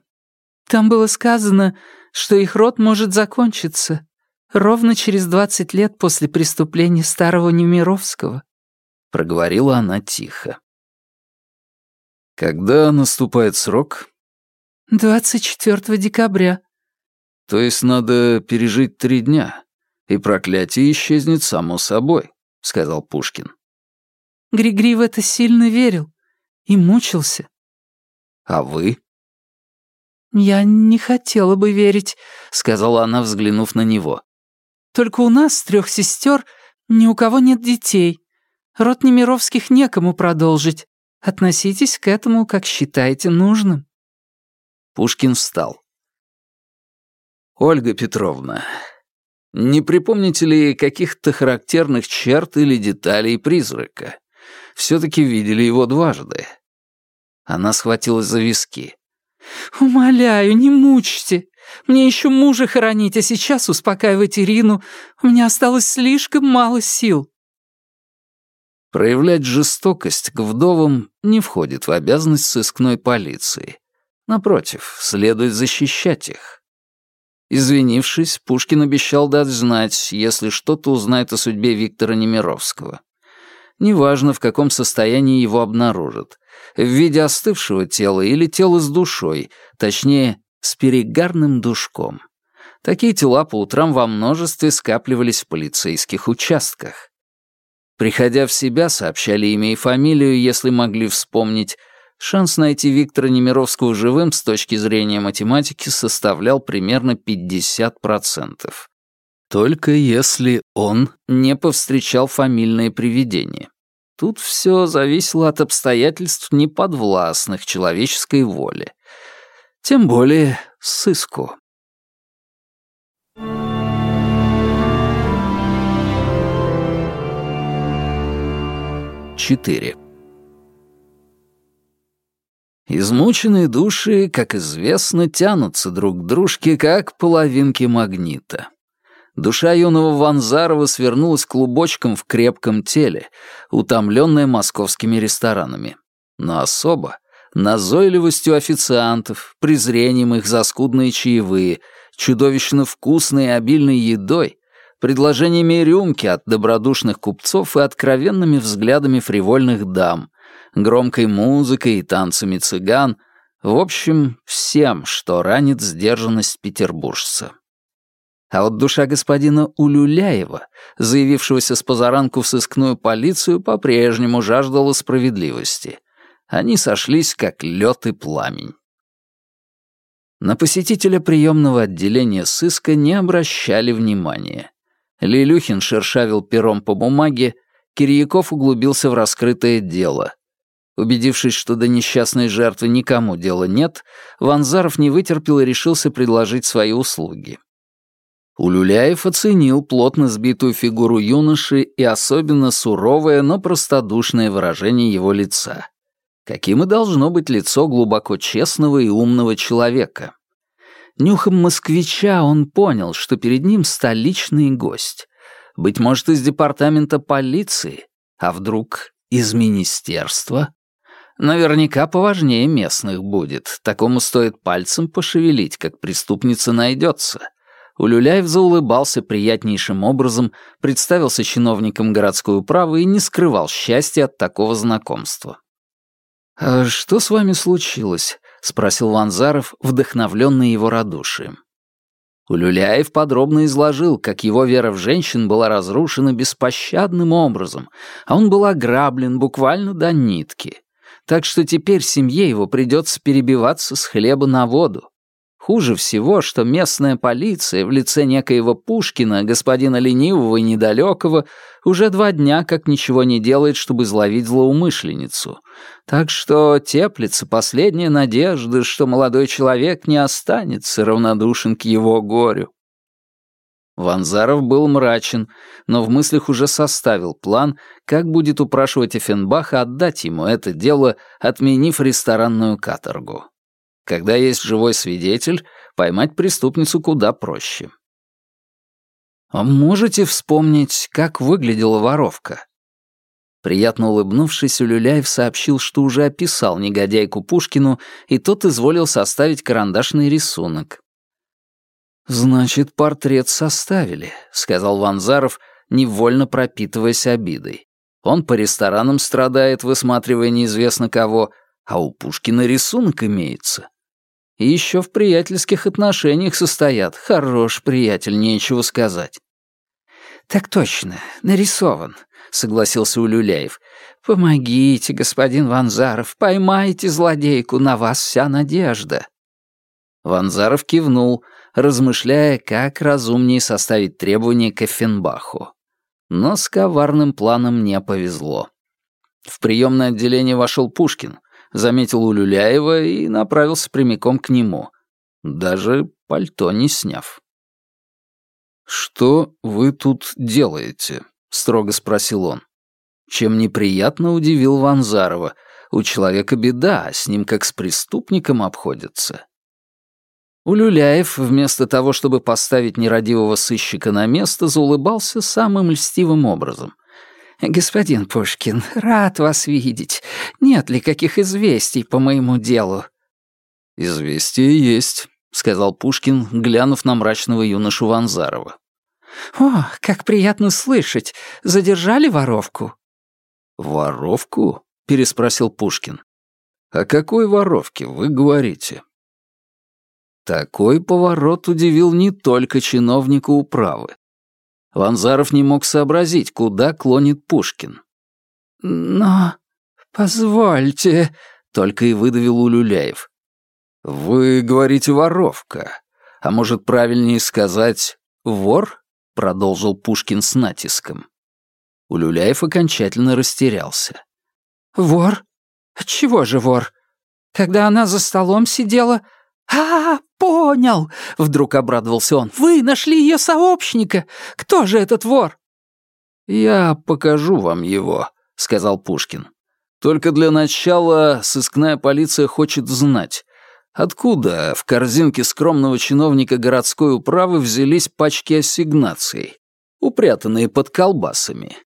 Speaker 3: Там было сказано, что их род может закончиться, ровно через двадцать лет после преступления старого Немировского», —
Speaker 1: проговорила она тихо. «Когда наступает срок?»
Speaker 3: «Двадцать четвертого декабря».
Speaker 1: «То есть надо пережить три дня, и проклятие исчезнет само собой», — сказал Пушкин.
Speaker 3: Григри в это сильно верил и мучился.
Speaker 1: «А вы?»
Speaker 3: «Я не хотела бы верить», — сказала она, взглянув на него. Только у нас, трех сестер, ни у кого нет детей. Род Немировских некому продолжить. Относитесь к этому, как считаете нужным».
Speaker 1: Пушкин встал. «Ольга Петровна, не припомните ли каких-то характерных черт или деталей призрака? Все-таки видели его дважды». Она схватилась за виски.
Speaker 3: «Умоляю, не мучьте. Мне еще мужа хоронить, а сейчас успокаивать Ирину. У меня осталось слишком мало сил».
Speaker 1: Проявлять жестокость к вдовам не входит в обязанность сыскной полиции. Напротив, следует защищать их. Извинившись, Пушкин обещал дать знать, если что-то узнает о судьбе Виктора Немировского. Неважно, в каком состоянии его обнаружат. В виде остывшего тела или тела с душой, точнее, с перегарным душком. Такие тела по утрам во множестве скапливались в полицейских участках. Приходя в себя, сообщали имя и фамилию, если могли вспомнить. Шанс найти Виктора Немировского живым с точки зрения математики составлял примерно 50%. Только если он не повстречал фамильное привидение. Тут все зависело от обстоятельств неподвластных человеческой воле. Тем более сыску. Четыре. Измученные души, как известно, тянутся друг к дружке, как половинки магнита. Душа юного Ванзарова свернулась клубочком в крепком теле, утомленная московскими ресторанами. Но особо назойливостью официантов, презрением их за скудные чаевые, чудовищно вкусной и обильной едой, предложениями рюмки от добродушных купцов и откровенными взглядами фривольных дам, громкой музыкой и танцами цыган, в общем, всем, что ранит сдержанность петербуржца. А вот душа господина Улюляева, заявившегося с позаранку в сыскную полицию, по-прежнему жаждала справедливости. Они сошлись, как лед и пламень. На посетителя приемного отделения сыска не обращали внимания. Лилюхин шершавил пером по бумаге, Кирьяков углубился в раскрытое дело. Убедившись, что до несчастной жертвы никому дела нет, Ванзаров не вытерпел и решился предложить свои услуги. Улюляев оценил плотно сбитую фигуру юноши и особенно суровое, но простодушное выражение его лица. Каким и должно быть лицо глубоко честного и умного человека. Нюхом москвича он понял, что перед ним столичный гость. Быть может, из департамента полиции, а вдруг из министерства? Наверняка поважнее местных будет. Такому стоит пальцем пошевелить, как преступница найдется. Улюляев заулыбался приятнейшим образом, представился чиновником городской управы и не скрывал счастья от такого знакомства. «А что с вами случилось?» — спросил Ванзаров, вдохновленный его радушием. Улюляев подробно изложил, как его вера в женщин была разрушена беспощадным образом, а он был ограблен буквально до нитки. Так что теперь семье его придется перебиваться с хлеба на воду. Хуже всего, что местная полиция в лице некоего Пушкина, господина ленивого и недалекого, уже два дня как ничего не делает, чтобы изловить злоумышленницу. Так что теплится последняя надежда, что молодой человек не останется равнодушен к его горю. Ванзаров был мрачен, но в мыслях уже составил план, как будет упрашивать Эфенбаха отдать ему это дело, отменив ресторанную каторгу. Когда есть живой свидетель, поймать преступницу куда проще. А можете вспомнить, как выглядела воровка? Приятно улыбнувшись, Улюляев сообщил, что уже описал негодяйку Пушкину, и тот изволил составить карандашный рисунок. «Значит, портрет составили», — сказал Ванзаров, невольно пропитываясь обидой. Он по ресторанам страдает, высматривая неизвестно кого, а у Пушкина рисунок имеется. Еще в приятельских отношениях состоят. Хорош приятель, нечего сказать. «Так точно, нарисован», — согласился Улюляев. «Помогите, господин Ванзаров, поймайте злодейку, на вас вся надежда». Ванзаров кивнул, размышляя, как разумнее составить требования к Эффенбаху. Но с коварным планом не повезло. В приемное отделение вошел Пушкин — заметил у и направился прямиком к нему, даже пальто не сняв. «Что вы тут делаете?» — строго спросил он. Чем неприятно удивил Ванзарова. У человека беда, с ним как с преступником обходятся. Улюляев, вместо того, чтобы поставить нерадивого сыщика на место, заулыбался самым льстивым образом. «Господин Пушкин, рад вас видеть. Нет ли каких известий по моему делу?» «Известия есть», — сказал Пушкин, глянув на мрачного юношу Ванзарова. «О, как приятно слышать. Задержали воровку?» «Воровку?» — переспросил Пушкин. «О какой воровке вы говорите?» Такой поворот удивил не только чиновника управы. Ванзаров не мог сообразить, куда клонит Пушкин. «Но позвольте», — только и выдавил Улюляев. «Вы говорите воровка. А может, правильнее сказать вор?» — продолжил Пушкин с натиском. Улюляев окончательно растерялся. «Вор? Чего же вор? Когда она за столом сидела, «А, понял!» — вдруг обрадовался он. «Вы нашли ее сообщника! Кто же этот вор?» «Я покажу вам его», — сказал Пушкин. «Только для начала сыскная полиция хочет знать, откуда в корзинке скромного чиновника городской управы взялись пачки ассигнаций, упрятанные под колбасами».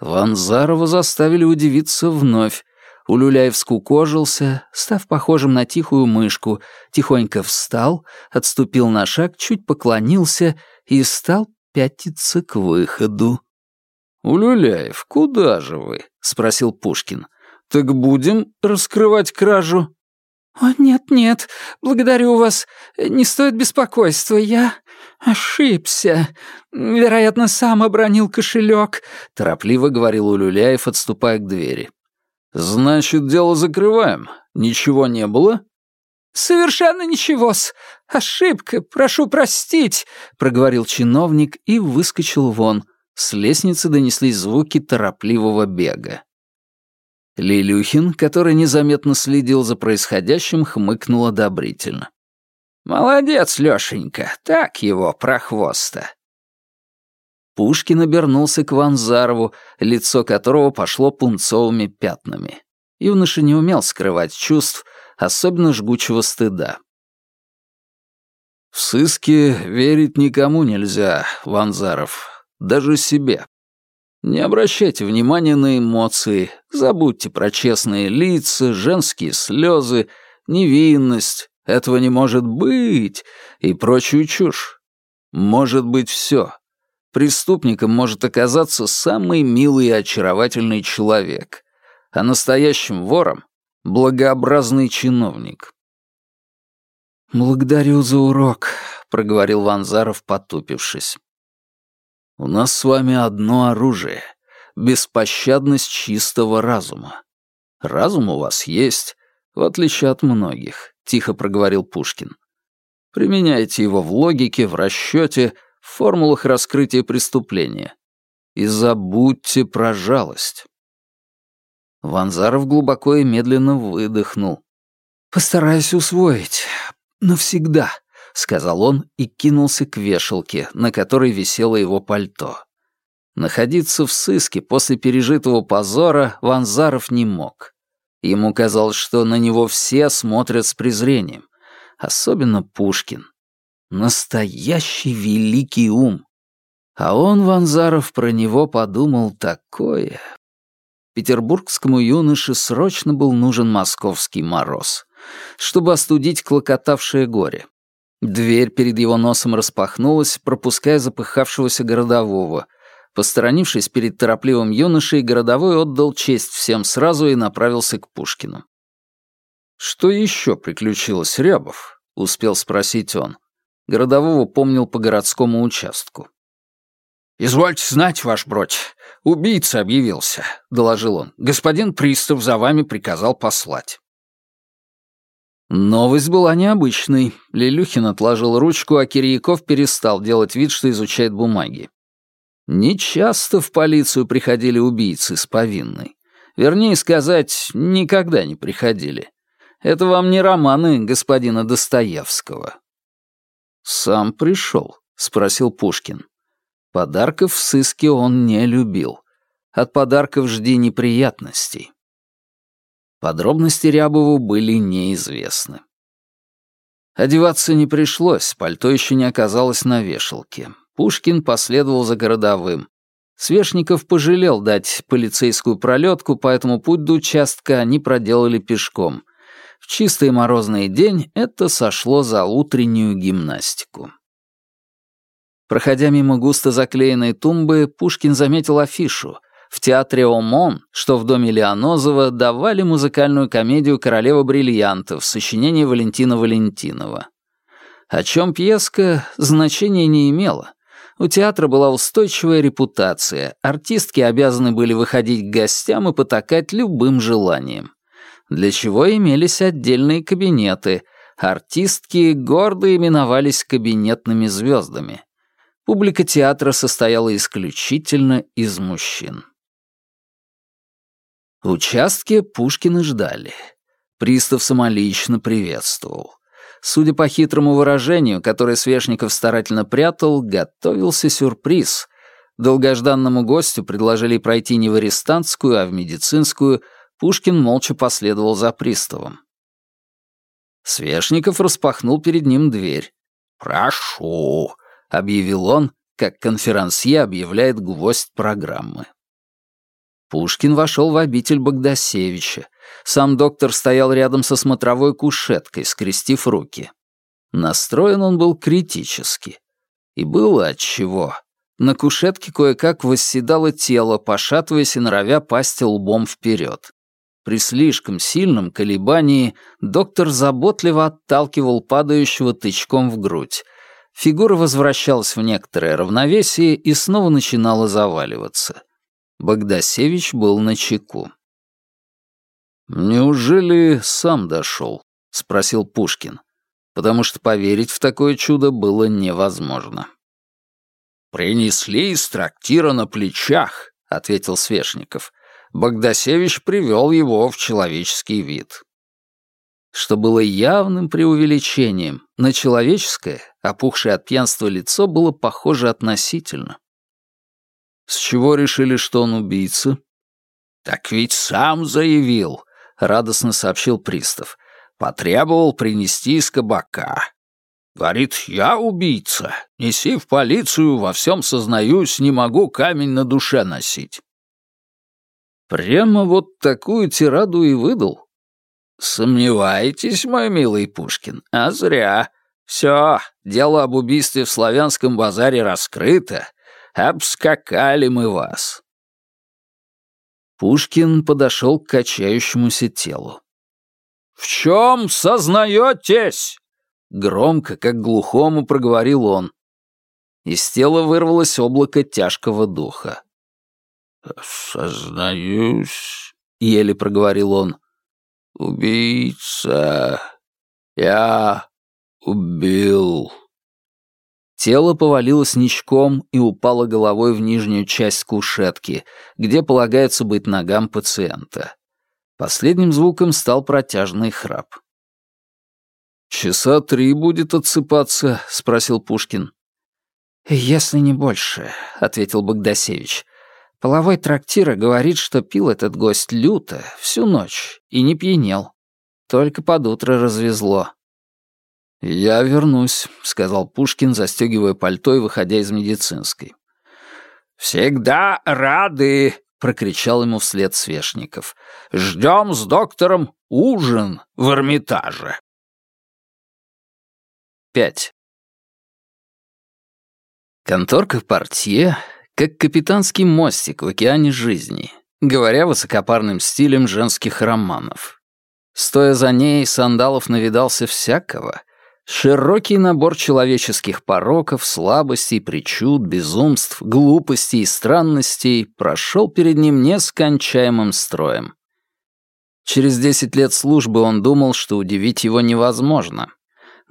Speaker 1: Ванзарова заставили удивиться вновь, Улюляев скукожился, став похожим на тихую мышку, тихонько встал, отступил на шаг, чуть поклонился и стал пятиться к выходу. «Улюляев, куда же вы?» — спросил Пушкин. «Так будем раскрывать кражу?»
Speaker 3: «О, нет-нет, благодарю вас. Не стоит беспокойства, я ошибся. Вероятно, сам обронил кошелек», —
Speaker 1: торопливо говорил Улюляев, отступая к двери. «Значит, дело закрываем. Ничего не было?»
Speaker 3: «Совершенно ничего-с. Ошибка, прошу простить», — проговорил чиновник и выскочил вон. С лестницы донеслись звуки торопливого бега.
Speaker 1: Лилюхин, который незаметно следил за происходящим, хмыкнул одобрительно. «Молодец, Лёшенька, так его, прохвоста.
Speaker 2: Пушкин обернулся к Ванзарову, лицо которого пошло пунцовыми пятнами. Юноша не умел скрывать чувств, особенно жгучего стыда.
Speaker 1: «В сыске верить никому нельзя, Ванзаров, даже себе. Не обращайте внимания на эмоции, забудьте про честные лица, женские слезы, невинность, этого не может быть и прочую чушь. Может быть все, Преступником может оказаться самый милый и очаровательный человек, а настоящим вором — благообразный чиновник.
Speaker 2: «Благодарю за урок», — проговорил Ванзаров, потупившись.
Speaker 1: «У нас с вами одно оружие — беспощадность чистого разума. Разум у вас есть, в отличие от многих», — тихо проговорил Пушкин. «Применяйте его в логике, в расчете, в формулах раскрытия преступления. И забудьте про жалость.
Speaker 2: Ванзаров глубоко и медленно выдохнул. «Постараюсь усвоить. Навсегда», — сказал он и кинулся к вешалке, на которой висело его пальто. Находиться в сыске после пережитого позора Ванзаров не мог. Ему казалось, что на него все смотрят с презрением, особенно Пушкин. Настоящий великий ум. А он, Ванзаров, про него подумал такое. Петербургскому юноше срочно был нужен московский мороз, чтобы остудить клокотавшее горе. Дверь перед его носом распахнулась, пропуская запыхавшегося городового. Посторонившись перед торопливым юношей, городовой отдал честь всем сразу и направился к Пушкину.
Speaker 1: «Что еще приключилось, Рябов?» — успел спросить он. Городового помнил по городскому участку.
Speaker 4: «Извольте знать, ваш бродь, убийца объявился», — доложил он. «Господин пристав за вами приказал послать».
Speaker 1: Новость была необычной. Лилюхин отложил ручку, а Кирьяков перестал делать вид, что изучает бумаги. Нечасто в полицию приходили убийцы с повинной. Вернее сказать, никогда не приходили. Это вам не романы господина Достоевского. «Сам пришел?» — спросил Пушкин. Подарков в сыске он не любил. От подарков жди неприятностей. Подробности Рябову были неизвестны. Одеваться не пришлось, пальто еще не оказалось на вешалке. Пушкин последовал за городовым. Свешников пожалел дать полицейскую пролетку, поэтому путь до участка они проделали пешком. В чистый морозный день это сошло за утреннюю гимнастику. Проходя мимо густо заклеенной тумбы, Пушкин заметил афишу. В театре «Омон», что в доме Леонозова, давали музыкальную комедию «Королева бриллиантов» сочинение Валентина Валентинова. О чем пьеска, значения не имела. У театра была устойчивая репутация, артистки обязаны были выходить к гостям и потакать любым желанием для чего имелись отдельные кабинеты. Артистки гордо именовались кабинетными звездами. Публика театра состояла исключительно из мужчин. В участке Пушкина ждали. Пристав самолично приветствовал. Судя по хитрому выражению, которое Свешников старательно прятал, готовился сюрприз. Долгожданному гостю предложили пройти не в арестантскую, а в медицинскую. Пушкин молча последовал за приставом. Свешников распахнул перед ним дверь. «Прошу», — объявил он, как конферансье объявляет гвоздь программы. Пушкин вошел в обитель Богдасевича. Сам доктор стоял рядом со смотровой кушеткой, скрестив руки. Настроен он был критически. И было отчего. На кушетке кое-как восседало тело, пошатываясь и норовя пасть лбом вперед. При слишком сильном колебании доктор заботливо отталкивал падающего тычком в грудь. Фигура возвращалась в некоторое равновесие и снова начинала заваливаться. Богдасевич был на чеку. «Неужели сам дошел?» — спросил Пушкин, потому что поверить в такое чудо было невозможно. «Принесли из трактира на плечах», — ответил Свешников. Богдасевич привел его в человеческий вид. Что было явным преувеличением, на человеческое, опухшее от пьянства лицо было похоже относительно. С чего решили, что он убийца? Так ведь сам заявил, радостно сообщил пристав. Потребовал принести из кабака. Говорит, я убийца. Неси в полицию, во всем сознаюсь, не могу камень на душе носить. Прямо вот такую тираду и выдал. Сомневаетесь, мой милый Пушкин? А зря. Все, дело об убийстве в славянском базаре раскрыто. Обскакали мы вас. Пушкин подошел к качающемуся телу. «В чем сознаетесь?» Громко, как глухому, проговорил он. Из тела вырвалось облако тяжкого духа. «Сознаюсь», — еле проговорил он. «Убийца, я убил». Тело повалилось ничком и упало головой в нижнюю часть кушетки, где полагается быть ногам пациента. Последним звуком стал протяжный храп. «Часа три будет отсыпаться?» — спросил Пушкин.
Speaker 3: «Если не больше», — ответил Богдасевич. «Половой трактира говорит, что пил этот гость люто всю ночь и не пьянел. Только под утро развезло».
Speaker 1: «Я вернусь», — сказал Пушкин, застегивая пальто и выходя из медицинской. «Всегда рады», — прокричал ему вслед Свешников. «Ждем с доктором ужин в Эрмитаже». 5. Конторка портье, как капитанский мостик в океане жизни, говоря высокопарным стилем женских романов. Стоя за ней, Сандалов навидался всякого. Широкий набор человеческих пороков, слабостей, причуд, безумств, глупостей и странностей прошел перед ним нескончаемым строем. Через десять лет службы он думал, что удивить его невозможно.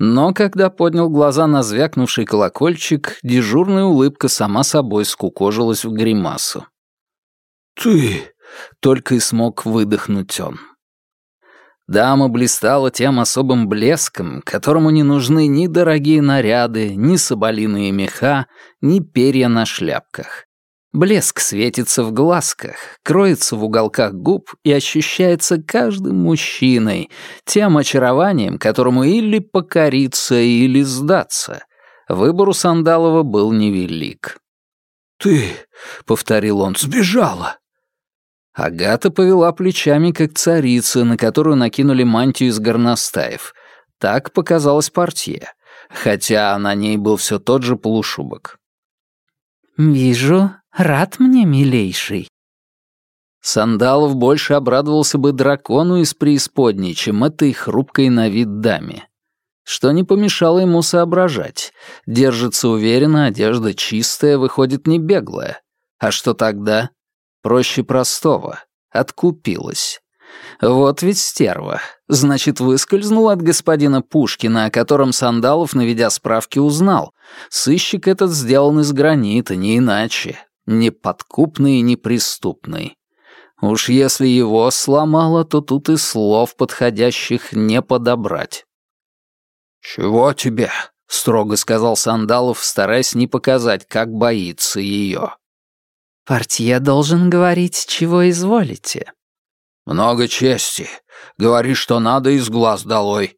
Speaker 1: Но когда поднял глаза на звякнувший колокольчик, дежурная улыбка сама собой скукожилась в гримасу. «Ты!» — только и смог выдохнуть он. Дама блистала тем особым блеском, которому не нужны ни дорогие наряды, ни соболиные меха, ни перья на шляпках. Блеск светится в глазках, кроется в уголках губ и ощущается каждым мужчиной, тем очарованием, которому или покориться, или сдаться. Выбор у Сандалова был невелик. «Ты», — повторил он, — «сбежала». Агата повела плечами, как царица, на которую накинули мантию из горностаев. Так показалось портье, хотя на ней был все тот же полушубок.
Speaker 3: «Вижу, рад мне, милейший».
Speaker 1: Сандалов больше обрадовался бы дракону из преисподней, чем этой хрупкой на вид даме. Что не помешало ему соображать. Держится уверенно, одежда чистая, выходит не беглая. А что тогда? Проще простого. Откупилась. Вот ведь стерва. Значит, выскользнул от господина Пушкина, о котором Сандалов, наведя справки, узнал. Сыщик этот сделан из гранита, не иначе. Неподкупный и неприступный. Уж если его сломало, то тут и слов подходящих не подобрать. «Чего тебе?» — строго сказал Сандалов, стараясь не показать, как боится ее.
Speaker 3: Портье должен говорить, чего изволите.
Speaker 4: Много чести. Говори, что надо, из глаз долой.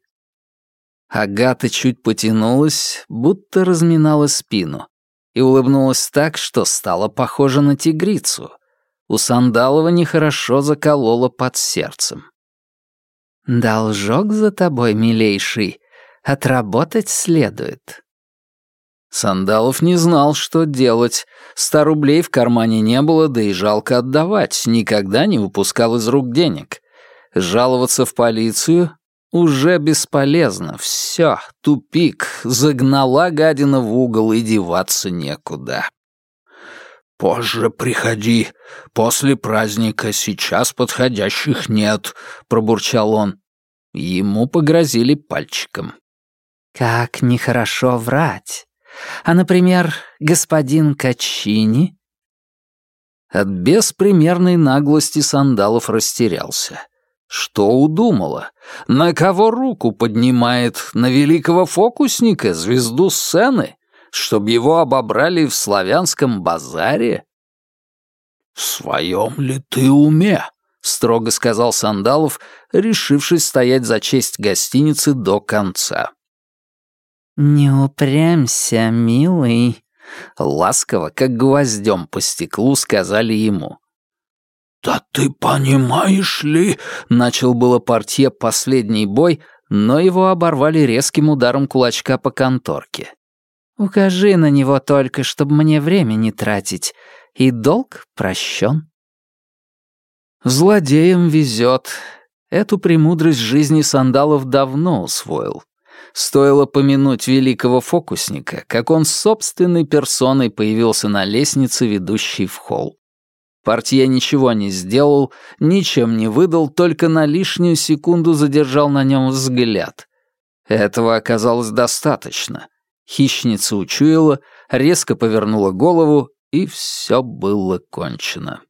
Speaker 1: Агата чуть потянулась, будто разминала спину, и улыбнулась так, что стала похожа на тигрицу. У Сандалова нехорошо заколола под сердцем.
Speaker 3: «Должок за тобой, милейший, отработать следует».
Speaker 1: Сандалов не знал, что делать. Ста рублей в кармане не было, да и жалко отдавать, никогда не выпускал из рук денег. Жаловаться в полицию уже бесполезно. Все, тупик, загнала гадина в угол и деваться некуда.
Speaker 4: «Позже приходи. После праздника сейчас подходящих нет», — пробурчал он.
Speaker 1: Ему погрозили пальчиком.
Speaker 3: «Как нехорошо врать. А, например, господин Качини?»
Speaker 1: От беспримерной наглости Сандалов растерялся. Что удумала? На кого руку поднимает? На великого фокусника, звезду сцены? Чтоб его обобрали в славянском базаре?
Speaker 4: «В своем ли ты уме?»
Speaker 1: — строго сказал Сандалов, решившись стоять за честь гостиницы до конца.
Speaker 3: «Не упрямься, милый», —
Speaker 1: ласково, как гвоздем по стеклу, сказали ему.
Speaker 4: «Да ты понимаешь ли...»
Speaker 1: — начал было портье последний бой, но его оборвали резким ударом кулачка по конторке.
Speaker 3: «Укажи на него только, чтобы мне время не тратить, и долг прощен».
Speaker 1: Злодеям везет. Эту премудрость жизни Сандалов давно усвоил. Стоило помянуть великого фокусника, как он собственной персоной появился на лестнице, ведущей в холл. Портье ничего не сделал, ничем не выдал, только на лишнюю секунду задержал на нем взгляд. Этого оказалось достаточно. Хищница учуяла, резко повернула голову, и все было кончено.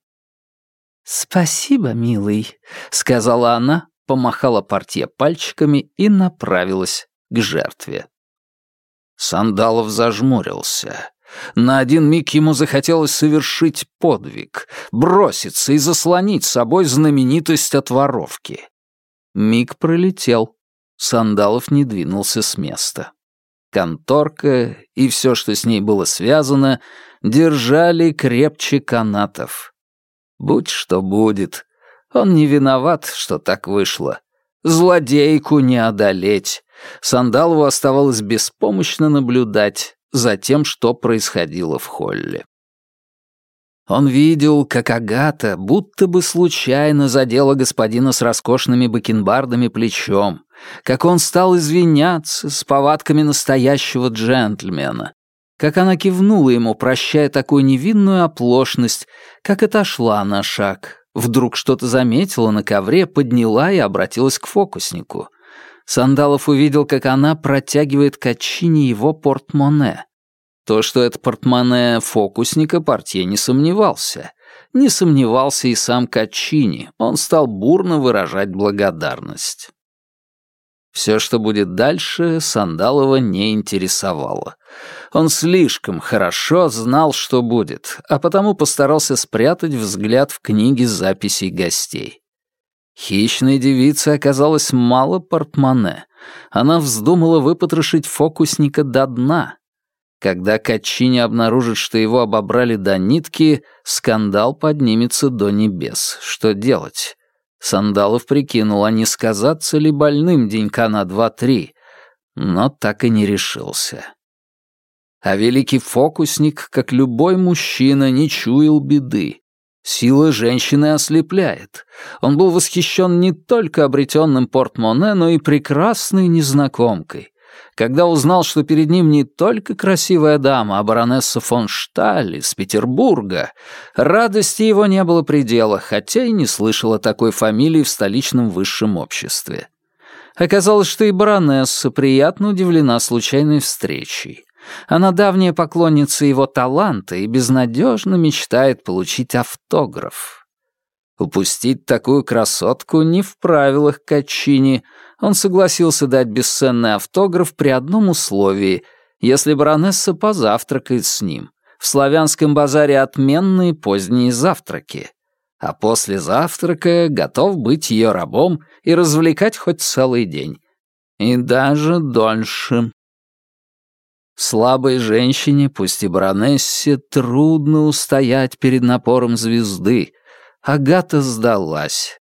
Speaker 3: «Спасибо, милый», —
Speaker 1: сказала она, помахала портье пальчиками и направилась к жертве. Сандалов зажмурился. На один миг ему захотелось совершить подвиг, броситься и заслонить собой знаменитость от воровки. Миг пролетел. Сандалов не двинулся с места. Конторка и все, что с ней было связано, держали крепче канатов. Будь что будет. Он не виноват, что так вышло. Злодейку не одолеть. Сандалову оставалось беспомощно наблюдать, за тем, что происходило в холле. Он видел, как Агата будто бы случайно задела господина с роскошными бакенбардами плечом, как он стал извиняться с повадками настоящего джентльмена, как она кивнула ему, прощая такую невинную оплошность, как отошла на шаг, вдруг что-то заметила на ковре, подняла и обратилась к фокуснику. Сандалов увидел, как она протягивает Качине его портмоне. То, что это портмоне фокусника, портье не сомневался. Не сомневался и сам Качини, он стал бурно выражать благодарность. Все, что будет дальше, Сандалова не интересовало. Он слишком хорошо знал, что будет, а потому постарался спрятать взгляд в книге записей гостей. Хищной девице оказалось мало портмоне. Она вздумала выпотрошить фокусника до дна. Когда Качини обнаружит, что его обобрали до нитки, скандал поднимется до небес. Что делать? Сандалов прикинул, а не сказаться ли больным денька на два-три, но так и не решился. А великий фокусник, как любой мужчина, не чуял беды. Сила женщины ослепляет. Он был восхищен не только обретенным портмоне, но и прекрасной незнакомкой. Когда узнал, что перед ним не только красивая дама, а баронесса фон Шталь из Петербурга, радости его не было предела, хотя и не слышал о такой фамилии в столичном высшем обществе. Оказалось, что и баронесса приятно удивлена случайной встречей. Она давняя поклонница его таланта и безнадежно мечтает получить автограф. Упустить такую красотку не в правилах Качини. Он согласился дать бесценный автограф при одном условии, если баронесса позавтракает с ним. В славянском базаре отменные поздние завтраки. А после завтрака готов быть ее рабом и развлекать хоть целый день. И даже дольше. Слабой женщине, пусть и баронессе, трудно устоять перед напором звезды. Агата сдалась.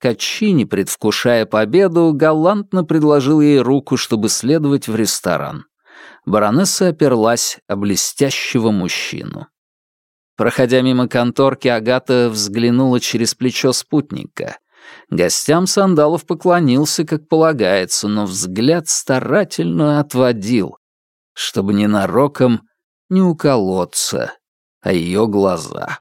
Speaker 1: Качини, предвкушая победу, галантно предложил ей руку, чтобы следовать в ресторан. Баронесса оперлась о блестящего мужчину. Проходя мимо конторки, Агата взглянула через плечо спутника. Гостям Сандалов поклонился, как полагается, но взгляд старательно отводил, чтобы ненароком не уколоться, а ее глаза.